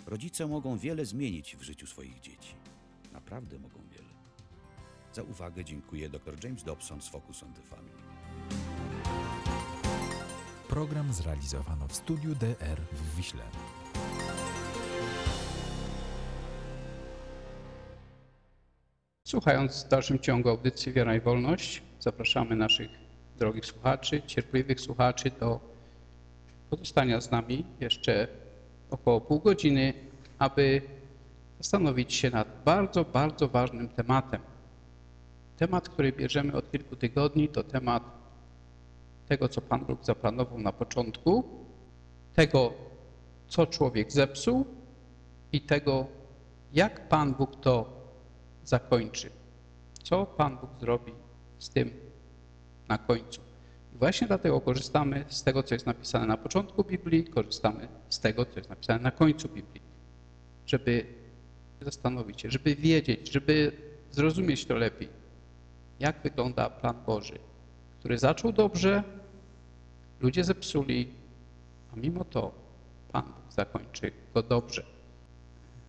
Rodzice mogą wiele zmienić w życiu swoich dzieci. Naprawdę mogą wiele. Za uwagę dziękuję dr James Dobson z Focus on the Family. Program zrealizowano w studiu DR w Wiśle. Słuchając w dalszym ciągu audycji Wiara i Wolność, zapraszamy naszych drogich słuchaczy, cierpliwych słuchaczy do pozostania z nami jeszcze około pół godziny, aby zastanowić się nad bardzo, bardzo ważnym tematem. Temat, który bierzemy od kilku tygodni, to temat tego, co Pan Bóg zaplanował na początku, tego, co człowiek zepsuł i tego, jak Pan Bóg to zakończy. Co Pan Bóg zrobi z tym na końcu. Właśnie dlatego korzystamy z tego, co jest napisane na początku Biblii, korzystamy z tego, co jest napisane na końcu Biblii, żeby zastanowić się, żeby wiedzieć, żeby zrozumieć to lepiej, jak wygląda plan Boży, który zaczął dobrze, ludzie zepsuli, a mimo to Pan Bóg zakończy go dobrze.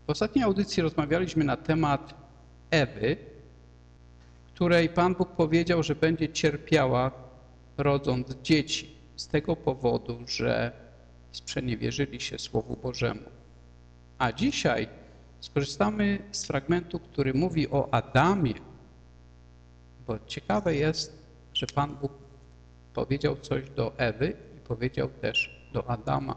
W ostatniej audycji rozmawialiśmy na temat Ewy, której Pan Bóg powiedział, że będzie cierpiała rodząc dzieci z tego powodu, że sprzeniewierzyli się Słowu Bożemu. A dzisiaj skorzystamy z fragmentu, który mówi o Adamie, bo ciekawe jest, że Pan Bóg powiedział coś do Ewy i powiedział też do Adama.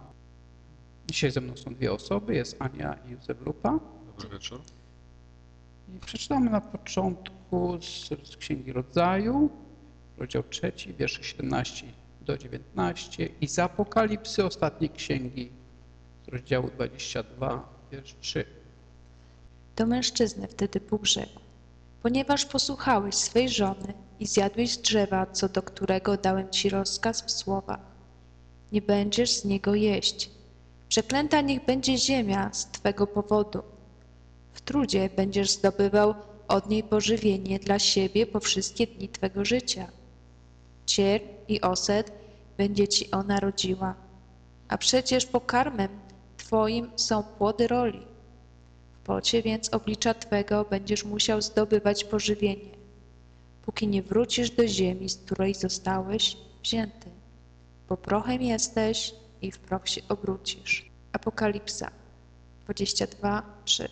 Dzisiaj ze mną są dwie osoby, jest Ania i Józef Lupa. Dobry wieczór. I przeczytamy na początku z, z Księgi Rodzaju, rozdział 3, wiersze 17 do 19 i z Apokalipsy ostatniej księgi z rozdziału 22, wiersz 3. Do mężczyzny wtedy Bóg rzekł, ponieważ posłuchałeś swej żony i zjadłeś drzewa, co do którego dałem ci rozkaz w słowach, nie będziesz z niego jeść. Przeklęta niech będzie ziemia z twego powodu. W trudzie będziesz zdobywał od niej pożywienie dla siebie po wszystkie dni twego życia. Cierp i oset będzie ci ona rodziła, a przecież pokarmem twoim są płody roli. W pocie więc oblicza twego będziesz musiał zdobywać pożywienie, póki nie wrócisz do ziemi, z której zostałeś wzięty. Bo prochem jesteś i w proch się obrócisz. Apokalipsa 22, 3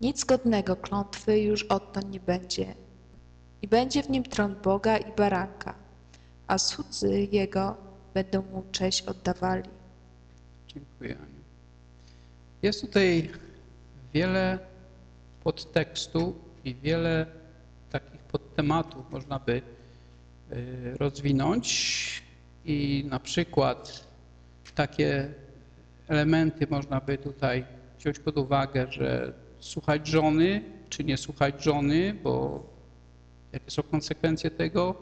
Nic godnego klątwy już odtąd nie będzie. I będzie w nim tron Boga i baranka, a słudzy Jego będą mu cześć oddawali. Dziękuję, Aniu. Jest tutaj wiele podtekstu i wiele takich podtematów można by y, rozwinąć i na przykład takie elementy można by tutaj wziąć pod uwagę, że słuchać żony, czy nie słuchać żony, bo jakie są konsekwencje tego.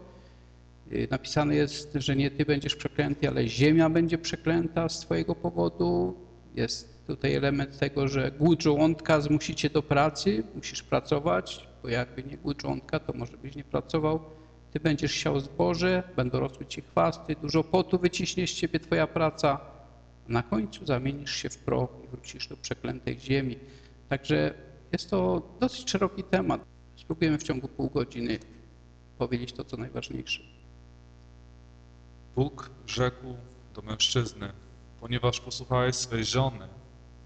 Y, napisane jest, że nie ty będziesz przeklęty, ale ziemia będzie przeklęta z twojego powodu. Jest tutaj element tego, że głód żołądka zmusi cię do pracy, musisz pracować, bo jakby nie głód żołądka, to może byś nie pracował. Ty będziesz siał zboże, będą rosły ci chwasty, dużo potu wyciśnie z ciebie twoja praca, na końcu zamienisz się w proch i wrócisz do przeklętej ziemi. Także jest to dosyć szeroki temat. Spróbujemy w ciągu pół godziny powiedzieć to, co najważniejsze. Bóg rzekł do mężczyzny, ponieważ posłuchałeś swej żony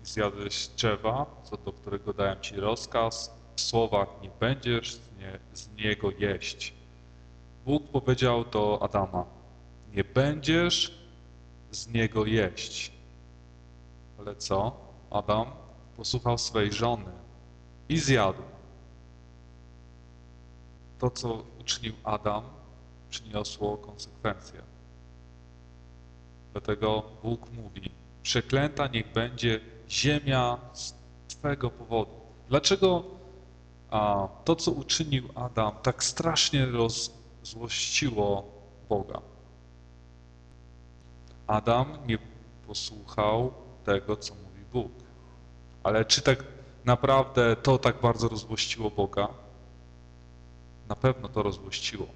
i zjadłeś drzewa, co do którego dałem ci rozkaz, w słowach nie będziesz z, nie, z niego jeść. Bóg powiedział do Adama, nie będziesz z niego jeść. Ale co? Adam posłuchał swej żony i zjadł. To, co uczynił Adam, przyniosło konsekwencje. Dlatego Bóg mówi, przeklęta niech będzie ziemia z Twego powodu. Dlaczego a, to, co uczynił Adam, tak strasznie rozzłościło Boga? Adam nie posłuchał tego, co mówi Bóg. Ale czy tak naprawdę to tak bardzo rozłościło Boga? Na pewno to rozłościło.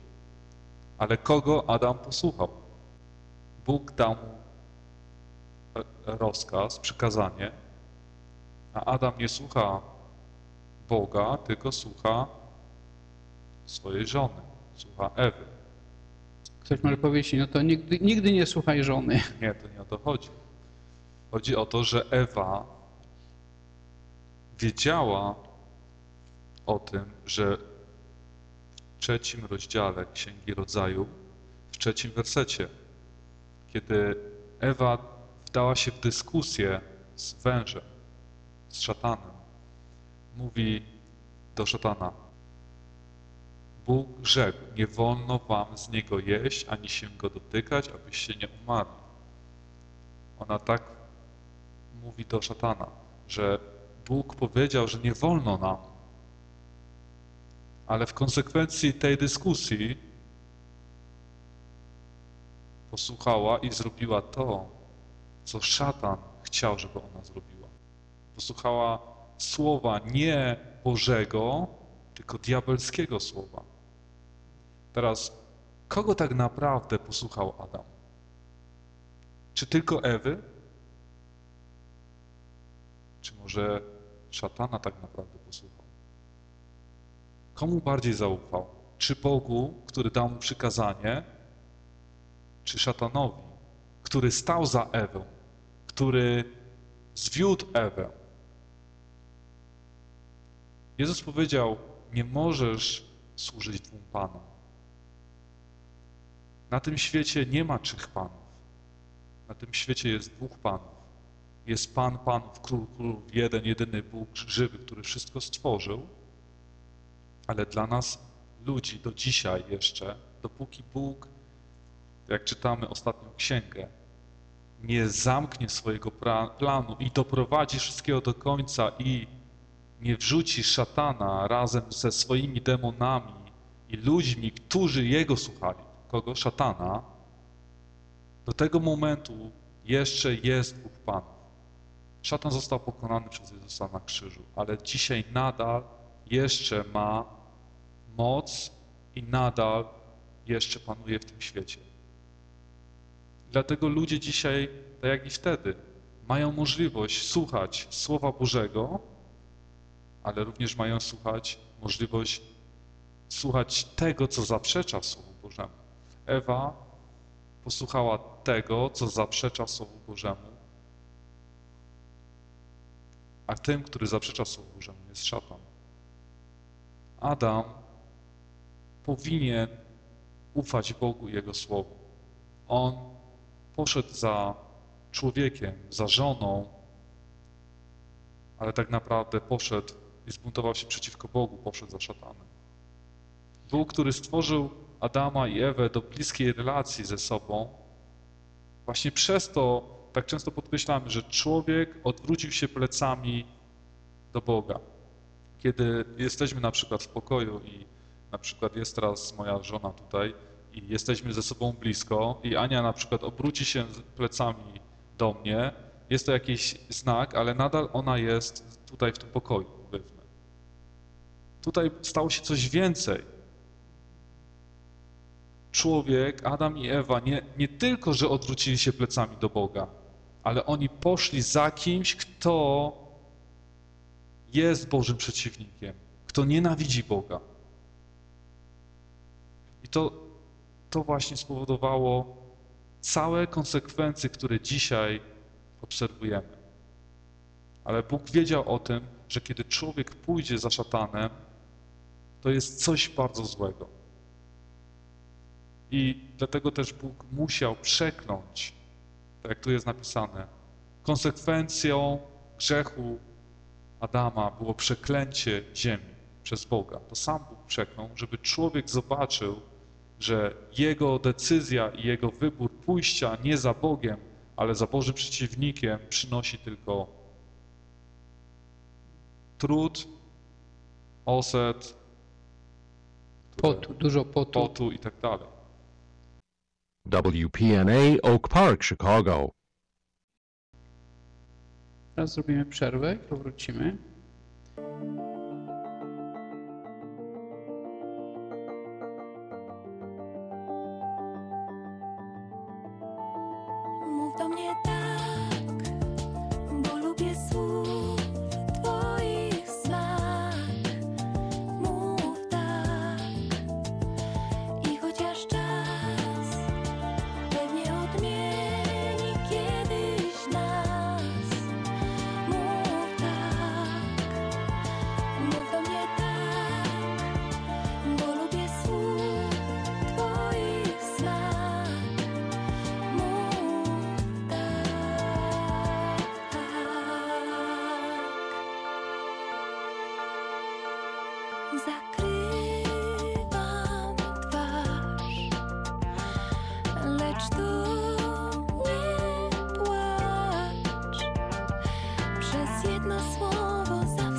Ale kogo Adam posłuchał? Bóg dał mu rozkaz, przykazanie, a Adam nie słucha Boga, tylko słucha swojej żony, słucha Ewy. Ktoś może powiedzieć, no to nigdy, nigdy nie słuchaj żony. Nie, to nie o to chodzi. Chodzi o to, że Ewa wiedziała o tym, że trzecim rozdziale Księgi Rodzaju, w trzecim wersecie, kiedy Ewa wdała się w dyskusję z wężem, z szatanem, mówi do szatana, Bóg rzekł, nie wolno wam z niego jeść, ani się go dotykać, abyście nie umarli. Ona tak mówi do szatana, że Bóg powiedział, że nie wolno nam. Ale w konsekwencji tej dyskusji posłuchała i zrobiła to, co szatan chciał, żeby ona zrobiła. Posłuchała słowa nie Bożego, tylko diabelskiego słowa. Teraz, kogo tak naprawdę posłuchał Adam? Czy tylko Ewy? Czy może szatana tak naprawdę posłuchał? Komu bardziej zaufał? Czy Bogu, który dał mu przykazanie, czy szatanowi, który stał za Ewą, który zwiódł Ewę? Jezus powiedział, nie możesz służyć dwóm panom. Na tym świecie nie ma trzech panów. Na tym świecie jest dwóch panów. Jest Pan Panów, Król Królów, jeden, jedyny Bóg żywy, który wszystko stworzył, ale dla nas, ludzi, do dzisiaj jeszcze, dopóki Bóg, jak czytamy ostatnią księgę, nie zamknie swojego planu i doprowadzi wszystkiego do końca i nie wrzuci szatana razem ze swoimi demonami i ludźmi, którzy jego słuchali, kogo? Szatana, do tego momentu jeszcze jest Bóg Panów. Szatan został pokonany przez Jezusa na krzyżu, ale dzisiaj nadal jeszcze ma moc i nadal jeszcze panuje w tym świecie. Dlatego ludzie dzisiaj, tak jak i wtedy, mają możliwość słuchać Słowa Bożego, ale również mają słuchać, możliwość słuchać tego, co zaprzecza Słowu Bożemu. Ewa posłuchała tego, co zaprzecza Słowu Bożemu, a tym, który zaprzecza Słowu Bożemu jest szatan. Adam powinien ufać Bogu i Jego Słowu. On poszedł za człowiekiem, za żoną, ale tak naprawdę poszedł i zbuntował się przeciwko Bogu, poszedł za szatanem. Bóg, który stworzył Adama i Ewę do bliskiej relacji ze sobą, właśnie przez to tak często podkreślamy, że człowiek odwrócił się plecami do Boga. Kiedy jesteśmy na przykład w pokoju i na przykład jest teraz moja żona tutaj i jesteśmy ze sobą blisko i Ania na przykład obróci się plecami do mnie, jest to jakiś znak, ale nadal ona jest tutaj w tym pokoju. Tutaj stało się coś więcej. Człowiek, Adam i Ewa, nie, nie tylko, że odwrócili się plecami do Boga, ale oni poszli za kimś, kto jest Bożym przeciwnikiem, kto nienawidzi Boga. I to, to właśnie spowodowało całe konsekwencje, które dzisiaj obserwujemy. Ale Bóg wiedział o tym, że kiedy człowiek pójdzie za szatanem, to jest coś bardzo złego. I dlatego też Bóg musiał przekląć, tak jak tu jest napisane, konsekwencją grzechu Adama było przeklęcie ziemi przez Boga. To sam Bóg przeklął, żeby człowiek zobaczył, że jego decyzja i jego wybór pójścia nie za Bogiem, ale za Bożym przeciwnikiem przynosi tylko trud, oset, potu, dużo potu. potu i tak dalej. WPNA Oak Park, Chicago. Teraz zrobimy przerwę i powrócimy. Przez jedno słowo zawstydzona,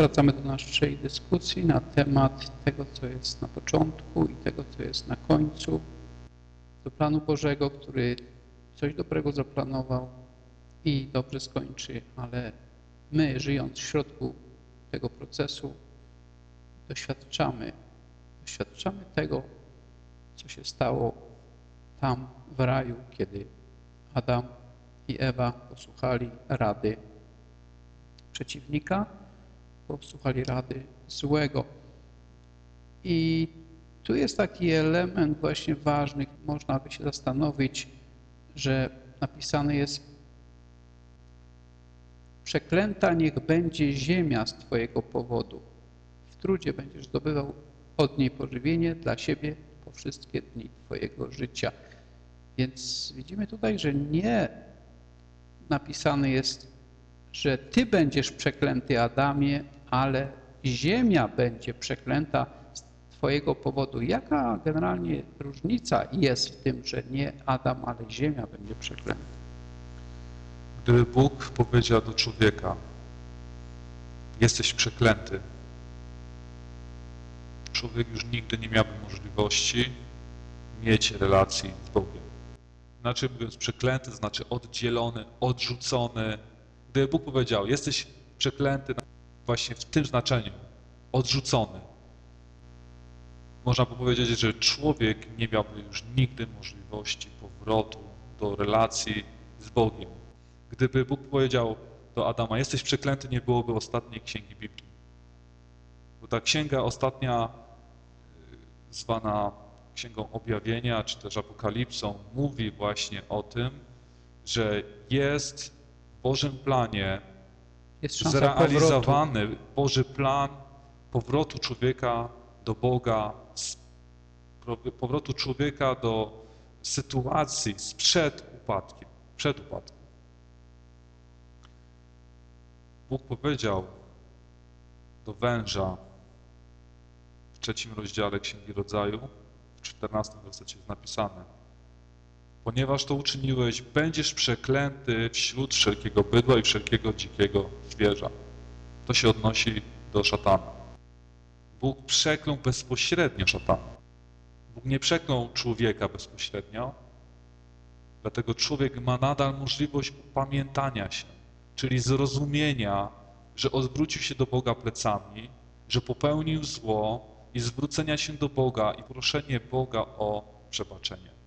Powracamy do naszej dyskusji na temat tego, co jest na początku i tego, co jest na końcu. Do planu Bożego, który coś dobrego zaplanował i dobrze skończy, ale my, żyjąc w środku tego procesu, doświadczamy, doświadczamy tego, co się stało tam w raju, kiedy Adam i Ewa posłuchali rady przeciwnika, posłuchali rady złego. I tu jest taki element właśnie ważny, można by się zastanowić, że napisane jest Przeklęta niech będzie ziemia z Twojego powodu. W trudzie będziesz zdobywał od niej pożywienie dla siebie po wszystkie dni Twojego życia. Więc widzimy tutaj, że nie napisane jest, że Ty będziesz przeklęty Adamie, ale ziemia będzie przeklęta z Twojego powodu. Jaka generalnie różnica jest w tym, że nie Adam, ale ziemia będzie przeklęta? Gdyby Bóg powiedział do człowieka, jesteś przeklęty, człowiek już nigdy nie miałby możliwości mieć relacji z Bogiem. Inaczej mówiąc, przeklęty znaczy oddzielony, odrzucony. Gdyby Bóg powiedział, jesteś przeklęty właśnie w tym znaczeniu, odrzucony, można by powiedzieć, że człowiek nie miałby już nigdy możliwości powrotu do relacji z Bogiem. Gdyby Bóg powiedział do Adama, jesteś przeklęty, nie byłoby ostatniej księgi Biblii. Bo ta księga ostatnia, y, zwana Księgą Objawienia, czy też Apokalipsą, mówi właśnie o tym, że jest w Bożym planie Jest szansa zrealizowany Boży plan powrotu człowieka do Boga, powrotu człowieka do sytuacji sprzed upadkiem, przed upadkiem. Bóg powiedział do węża w trzecim rozdziale Księgi Rodzaju, w czternastym wersecie jest napisane Ponieważ to uczyniłeś, będziesz przeklęty wśród wszelkiego bydła i wszelkiego dzikiego zwierza. To się odnosi do szatana. Bóg przeklął bezpośrednio szatana. Bóg nie przeklął człowieka bezpośrednio, dlatego człowiek ma nadal możliwość upamiętania się, czyli zrozumienia, że odwrócił się do Boga plecami, że popełnił zło i zwrócenia się do Boga i proszenie Boga o przebaczenie.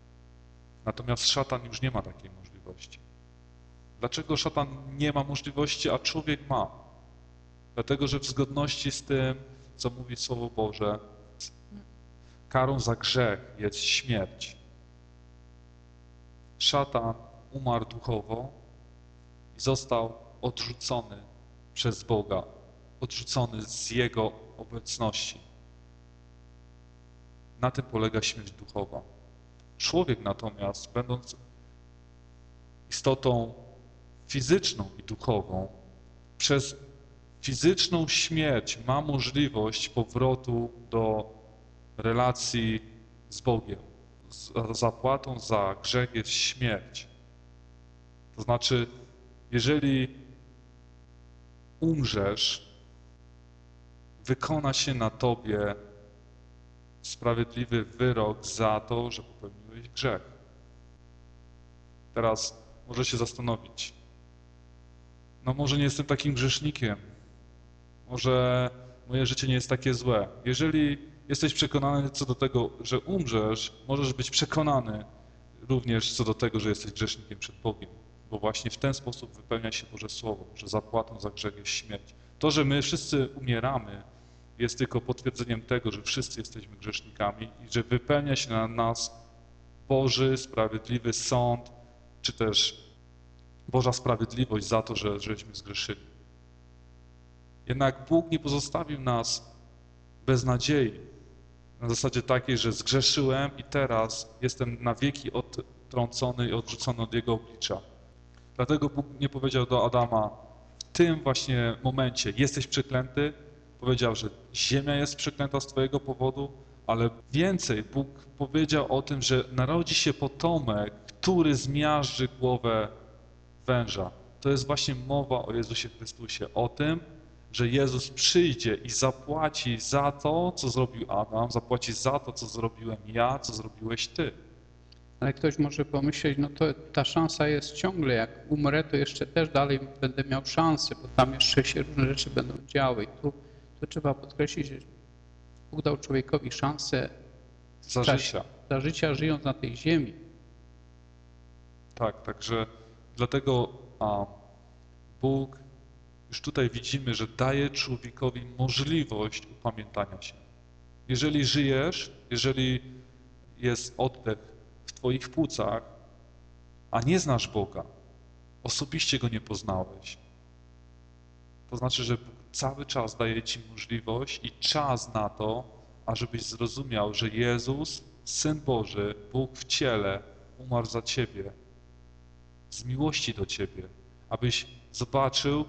Natomiast szatan już nie ma takiej możliwości. Dlaczego szatan nie ma możliwości, a człowiek ma? Dlatego, że w zgodności z tym, co mówi Słowo Boże, karą za grzech jest śmierć. Szatan umarł duchowo i został odrzucony przez Boga, odrzucony z Jego obecności. Na tym polega śmierć duchowa. Człowiek natomiast, będąc istotą fizyczną i duchową, przez fizyczną śmierć ma możliwość powrotu do relacji z Bogiem. Zapłatą za grzech jest śmierć. To znaczy, jeżeli umrzesz, wykona się na tobie sprawiedliwy wyrok za to, że popełniłeś grzech. Teraz może się zastanowić. No może nie jestem takim grzesznikiem. Może moje życie nie jest takie złe. Jeżeli jesteś przekonany co do tego, że umrzesz, możesz być przekonany również co do tego, że jesteś grzesznikiem przed Bogiem. Bo właśnie w ten sposób wypełnia się Boże Słowo, że zapłatą za grzech jest śmierć. To, że my wszyscy umieramy, jest tylko potwierdzeniem tego, że wszyscy jesteśmy grzesznikami i że wypełnia się na nas Boży, sprawiedliwy sąd, czy też Boża sprawiedliwość za to, że żeśmy zgrzeszyli. Jednak Bóg nie pozostawił nas bez nadziei. Na zasadzie takiej, że zgrzeszyłem i teraz jestem na wieki odtrącony i odrzucony od Jego oblicza. Dlatego Bóg nie powiedział do Adama w tym właśnie momencie jesteś przeklęty, powiedział, że ziemia jest przeklęta z twojego powodu, ale więcej Bóg powiedział o tym, że narodzi się potomek, który zmiażdży głowę węża. To jest właśnie mowa o Jezusie Chrystusie, o tym, że Jezus przyjdzie i zapłaci za to, co zrobił Adam, zapłaci za to, co zrobiłem ja, co zrobiłeś ty. Ale ktoś może pomyśleć, no to ta szansa jest ciągle, jak umrę, to jeszcze też dalej będę miał szansę, bo tam jeszcze się różne rzeczy będą działy. I tu, tu trzeba podkreślić, że Bóg dał człowiekowi szansę Za czasie- życia. za życia żyjąc na tej ziemi. Tak, także dlatego a, Bóg już tutaj widzimy, że daje człowiekowi możliwość upamiętania się. Jeżeli żyjesz, jeżeli jest oddech w Twoich płucach, a nie znasz Boga, osobiście Go nie poznałeś, to znaczy, że cały czas daje Ci możliwość i czas na to, ażebyś zrozumiał, że Jezus, Syn Boży, Bóg w ciele, umarł za Ciebie, z miłości do Ciebie, abyś zobaczył,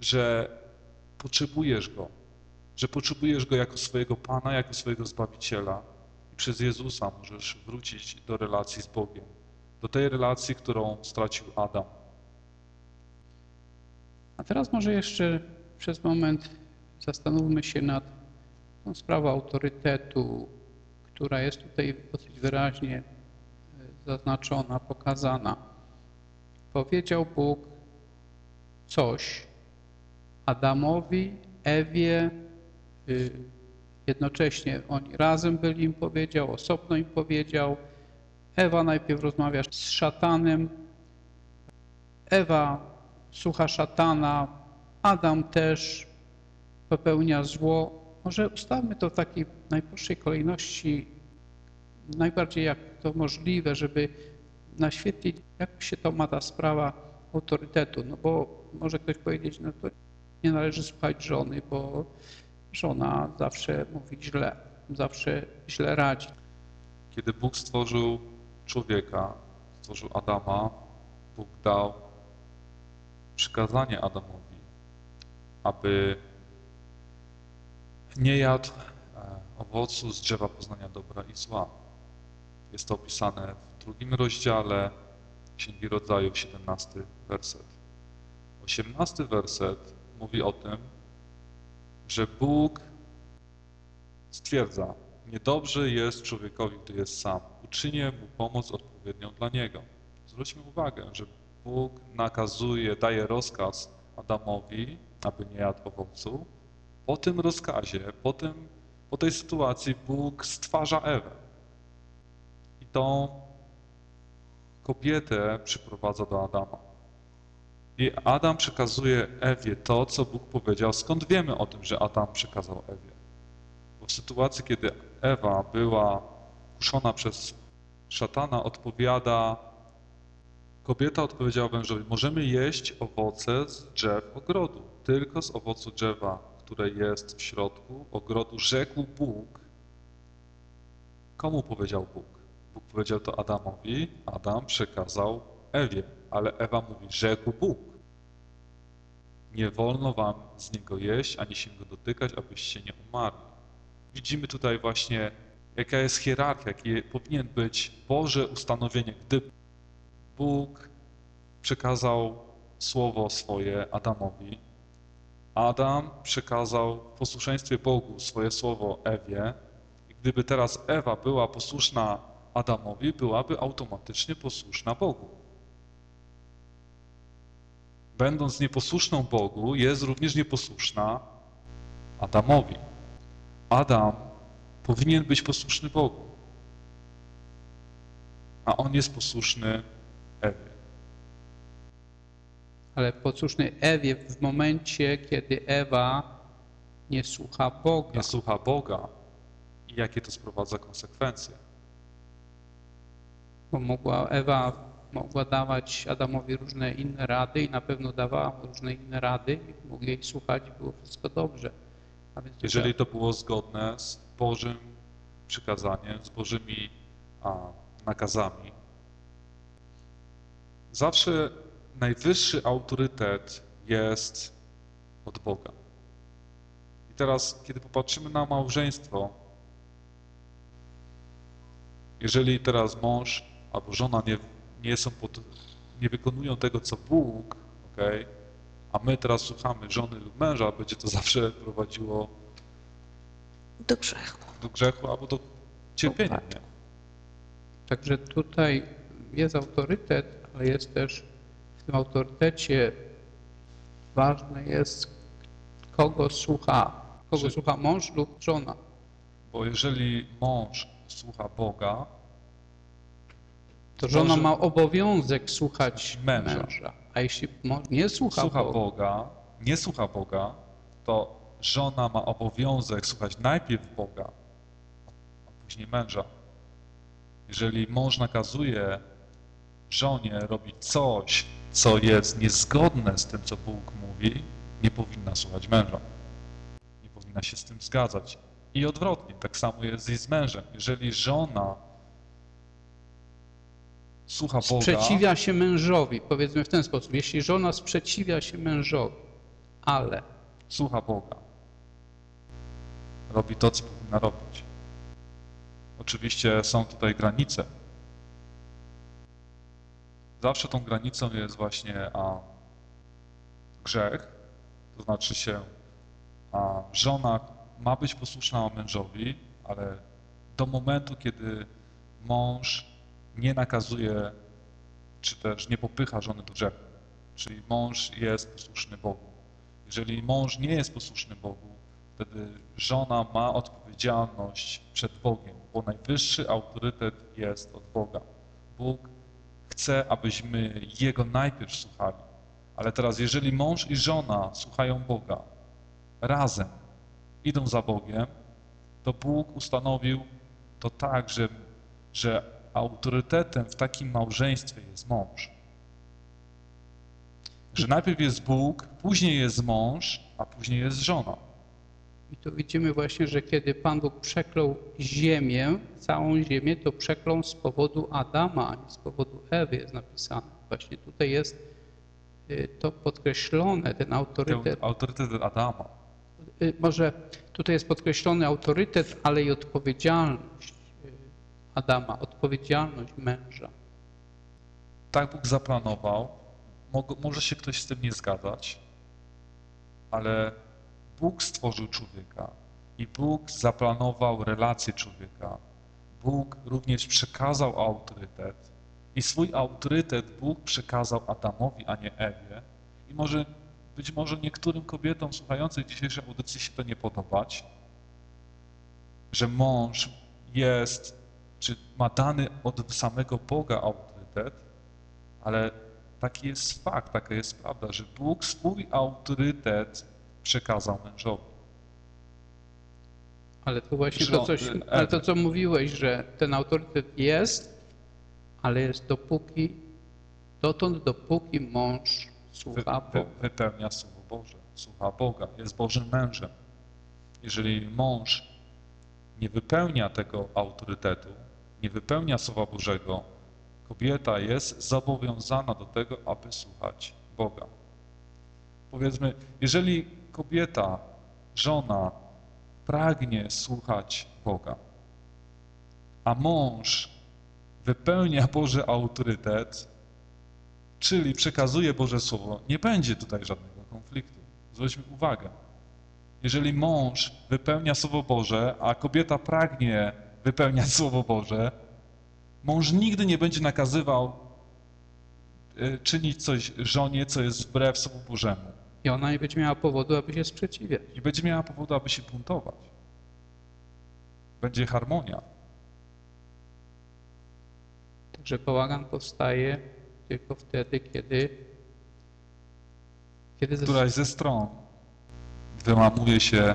że potrzebujesz Go, że potrzebujesz Go jako swojego Pana, jako swojego Zbawiciela i przez Jezusa możesz wrócić do relacji z Bogiem, do tej relacji, którą stracił Adam. A teraz może jeszcze przez moment zastanówmy się nad tą sprawą autorytetu, która jest tutaj dosyć wyraźnie e, zaznaczona, pokazana. Powiedział Bóg coś Adamowi, Ewie, y, jednocześnie oni razem byli im powiedział, osobno im powiedział. Ewa najpierw rozmawia z szatanem, Ewa słucha szatana, Adam też popełnia zło. Może ustawmy to w takiej najprostszej kolejności, najbardziej jak to możliwe, żeby naświetlić, jak się to ma ta sprawa autorytetu. No bo może ktoś powiedzieć, no to nie należy słuchać żony, bo żona zawsze mówi źle, zawsze źle radzi. Kiedy Bóg stworzył człowieka, stworzył Adama, Bóg dał przykazanie Adamowi, aby nie jadł e, owocu z drzewa poznania dobra i zła. Jest to opisane w drugim rozdziale Księgi Rodzaju, 17 werset. 18 werset mówi o tym, że Bóg stwierdza, niedobrze jest człowiekowi, gdy jest sam. Uczynię mu pomoc odpowiednią dla niego. Zwróćmy uwagę, że Bóg nakazuje, daje rozkaz Adamowi, aby nie jadł owocu. Po tym rozkazie, po, tym, po tej sytuacji Bóg stwarza Ewę. I tą kobietę przyprowadza do Adama. I Adam przekazuje Ewie to, co Bóg powiedział. Skąd wiemy o tym, że Adam przekazał Ewie? Bo w sytuacji, kiedy Ewa była kuszona przez szatana, odpowiada, kobieta odpowiedziała wężowi, możemy jeść owoce z drzew ogrodu, tylko z owocu drzewa, które jest w środku ogrodu, rzekł Bóg. Komu powiedział Bóg? Bóg powiedział to Adamowi, Adam przekazał Ewie, ale Ewa mówi, rzekł Bóg. Nie wolno wam z niego jeść, ani się go dotykać, abyście nie umarli. Widzimy tutaj właśnie, jaka jest hierarchia, jakie powinien być Boże ustanowienie. Gdy Bóg przekazał słowo swoje Adamowi, Adam przekazał w posłuszeństwie Bogu swoje słowo Ewie i gdyby teraz Ewa była posłuszna Adamowi, byłaby automatycznie posłuszna Bogu będąc nieposłuszną Bogu, jest również nieposłuszna Adamowi. Adam powinien być posłuszny Bogu, a on jest posłuszny Ewie. Ale posłuszny Ewie w momencie, kiedy Ewa nie słucha Boga. Nie słucha Boga i jakie to sprowadza konsekwencje. Bo mogła Ewa mogła dawać Adamowi różne inne rady i na pewno dawała mu różne inne rady, mógł jej słuchać i było wszystko dobrze. Jeżeli to było zgodne z Bożym przykazaniem, z Bożymi a, nakazami, zawsze najwyższy autorytet jest od Boga. I teraz, kiedy popatrzymy na małżeństwo, jeżeli teraz mąż albo żona nie nie są pod, nie wykonują tego, co Bóg, okay? a my teraz słuchamy żony lub męża, będzie to zawsze prowadziło do grzechu. Do grzechu albo do cierpienia. Nie? Także tutaj jest autorytet, ale jest też w tym autorytecie ważne jest, kogo słucha, kogo Czy, słucha mąż lub żona. Bo jeżeli mąż słucha Boga, to żona ma obowiązek słuchać męża. męża. A jeśli nie słucha, słucha Boga, Boga, nie słucha Boga, to żona ma obowiązek słuchać najpierw Boga, a później męża. Jeżeli mąż nakazuje żonie robić coś, co jest niezgodne z tym, co Bóg mówi, nie powinna słuchać męża. Nie powinna się z tym zgadzać. I odwrotnie, tak samo jest i z mężem. Jeżeli żona słucha Boga... Sprzeciwia się mężowi, powiedzmy w ten sposób. Jeśli żona sprzeciwia się mężowi, ale słucha Boga, robi to, co powinna robić. Oczywiście są tutaj granice. Zawsze tą granicą jest właśnie a, grzech, to znaczy się a, żona ma być posłuszna mężowi, ale do momentu, kiedy mąż nie nakazuje, czy też nie popycha żony do grzechu. Czyli mąż jest posłuszny Bogu. Jeżeli mąż nie jest posłuszny Bogu, wtedy żona ma odpowiedzialność przed Bogiem, bo najwyższy autorytet jest od Boga. Bóg chce, abyśmy Jego najpierw słuchali. Ale teraz, jeżeli mąż i żona słuchają Boga razem, idą za Bogiem, to Bóg ustanowił to tak, że, że autorytetem w takim małżeństwie jest mąż. Że najpierw jest Bóg, później jest mąż, a później jest żona. I tu widzimy właśnie, że kiedy Pan Bóg przeklął ziemię, całą ziemię, to przeklął z powodu Adama, a nie z powodu Ewy jest napisane. Właśnie tutaj jest y, to podkreślone, ten autorytet. Ten autorytet Adama. Y, może tutaj jest podkreślony autorytet, ale i odpowiedzialność y, Adama, odpowiedzialność męża. Tak Bóg zaplanował. Może się ktoś z tym nie zgadzać, ale Bóg stworzył człowieka i Bóg zaplanował relacje człowieka. Bóg również przekazał autorytet i swój autorytet Bóg przekazał Adamowi, a nie Ewie. I może być może niektórym kobietom słuchających dzisiejszej audycji się to nie podobać, że mąż jest, czy ma dany od samego Boga autorytet, ale taki jest fakt, taka jest prawda, że Bóg swój autorytet przekazał mężowi. Ale to właśnie to, coś, ale to, co mówiłeś, że ten autorytet jest, ale jest dopóki, dotąd, dopóki mąż słucha wy, wypełnia Słowo Boże, słucha Boga, jest Bożym mężem. Jeżeli mąż nie wypełnia tego autorytetu, nie wypełnia Słowa Bożego, kobieta jest zobowiązana do tego, aby słuchać Boga. Powiedzmy, jeżeli kobieta, żona pragnie słuchać Boga, a mąż wypełnia Boży autorytet, czyli przekazuje Boże Słowo, nie będzie tutaj żadnego konfliktu. Zwróćmy uwagę. Jeżeli mąż wypełnia Słowo Boże, a kobieta pragnie wypełniać Słowo Boże, mąż nigdy nie będzie nakazywał y, czynić coś żonie, co jest wbrew Słowu Bożemu. I ona nie będzie miała powodu, aby się sprzeciwiać. Nie będzie miała powodu, aby się buntować. Będzie harmonia. Także bałagan powstaje tylko wtedy, kiedy... kiedy Któraś ze stron wyłamuje się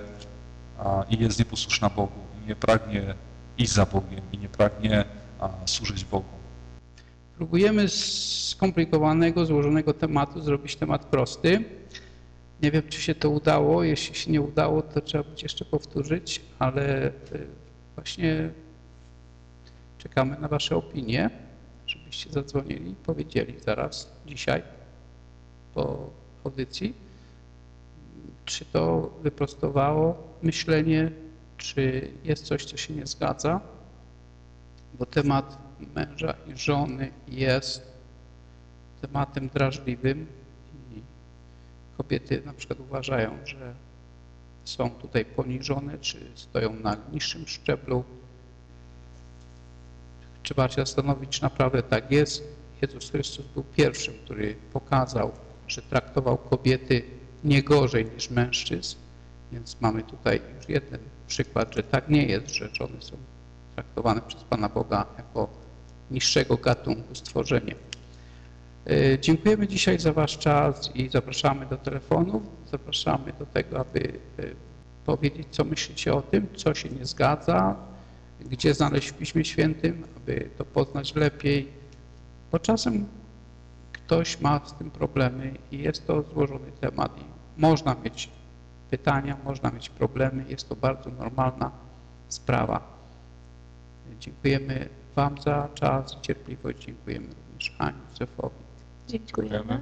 a, i jest nieposłuszna Bogu, i nie pragnie iść za Bogiem, i nie pragnie a, służyć Bogu. Próbujemy z skomplikowanego, złożonego tematu zrobić temat prosty. Nie wiem, czy się to udało. Jeśli się nie udało, to trzeba będzie jeszcze powtórzyć, ale y, właśnie czekamy na Wasze opinie, żebyście zadzwonili i powiedzieli zaraz, dzisiaj, po audycji, czy to wyprostowało myślenie, czy jest coś, co się nie zgadza, bo temat męża i żony jest tematem drażliwym, kobiety na przykład uważają, że są tutaj poniżone, czy stoją na niższym szczeblu. Trzeba się zastanowić, naprawdę tak jest. Jezus Chrystus był pierwszym, który pokazał, że traktował kobiety nie gorzej niż mężczyzn, więc mamy tutaj już jeden przykład, że tak nie jest, że żony są traktowane przez Pana Boga jako niższego gatunku stworzenia. E, dziękujemy dzisiaj za Wasz czas i zapraszamy do telefonów. Zapraszamy do tego, aby e, powiedzieć, co myślicie o tym, co się nie zgadza, gdzie znaleźć w Piśmie Świętym, aby to poznać lepiej, bo czasem ktoś ma z tym problemy i jest to złożony temat i można mieć pytania, można mieć problemy, jest to bardzo normalna sprawa. Dziękujemy Wam za czas i cierpliwość, dziękujemy również Ani, Józefowi. Dziękujemy.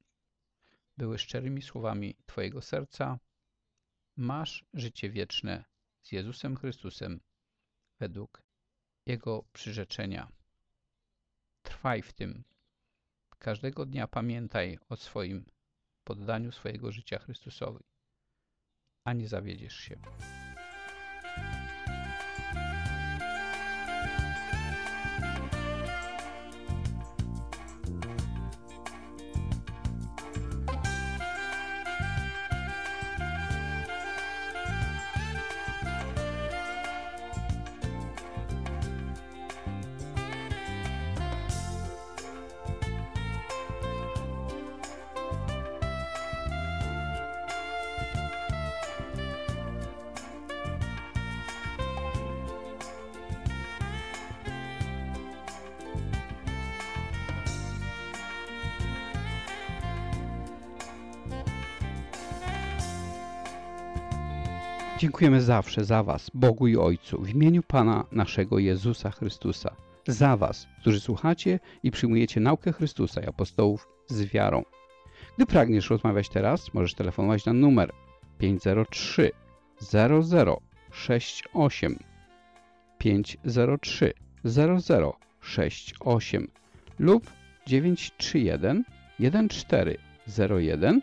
były szczerymi słowami Twojego serca, masz życie wieczne z Jezusem Chrystusem według Jego przyrzeczenia. Trwaj w tym. Każdego dnia pamiętaj o swoim poddaniu swojego życia Chrystusowi, a nie zawiedziesz się. Dziękujemy zawsze za Was, Bogu i Ojcu, w imieniu Pana naszego Jezusa Chrystusa. Za Was, którzy słuchacie i przyjmujecie naukę Chrystusa i apostołów z wiarą. Gdy pragniesz rozmawiać teraz, możesz telefonować na numer 503 0068 503 0068 lub 931 1401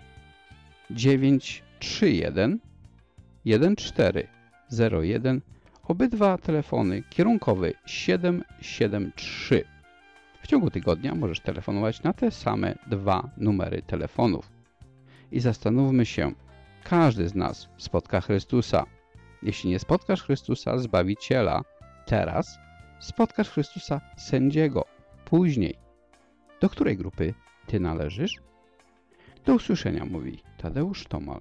931 1401 obydwa telefony kierunkowy 773. W ciągu tygodnia możesz telefonować na te same dwa numery telefonów. I zastanówmy się, każdy z nas spotka Chrystusa. Jeśli nie spotkasz Chrystusa Zbawiciela teraz, spotkasz Chrystusa Sędziego później. Do której grupy ty należysz? Do usłyszenia, mówi Tadeusz Tomal.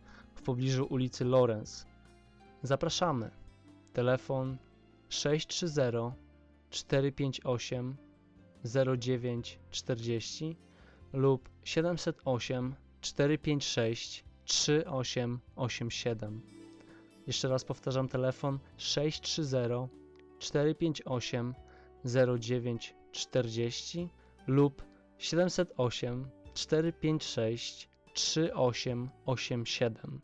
w pobliżu ulicy Lawrence. Zapraszamy. Telefon 630 458 0940 lub 708 456 3887. Jeszcze raz powtarzam telefon 630 458 0940 lub 708 456 3887.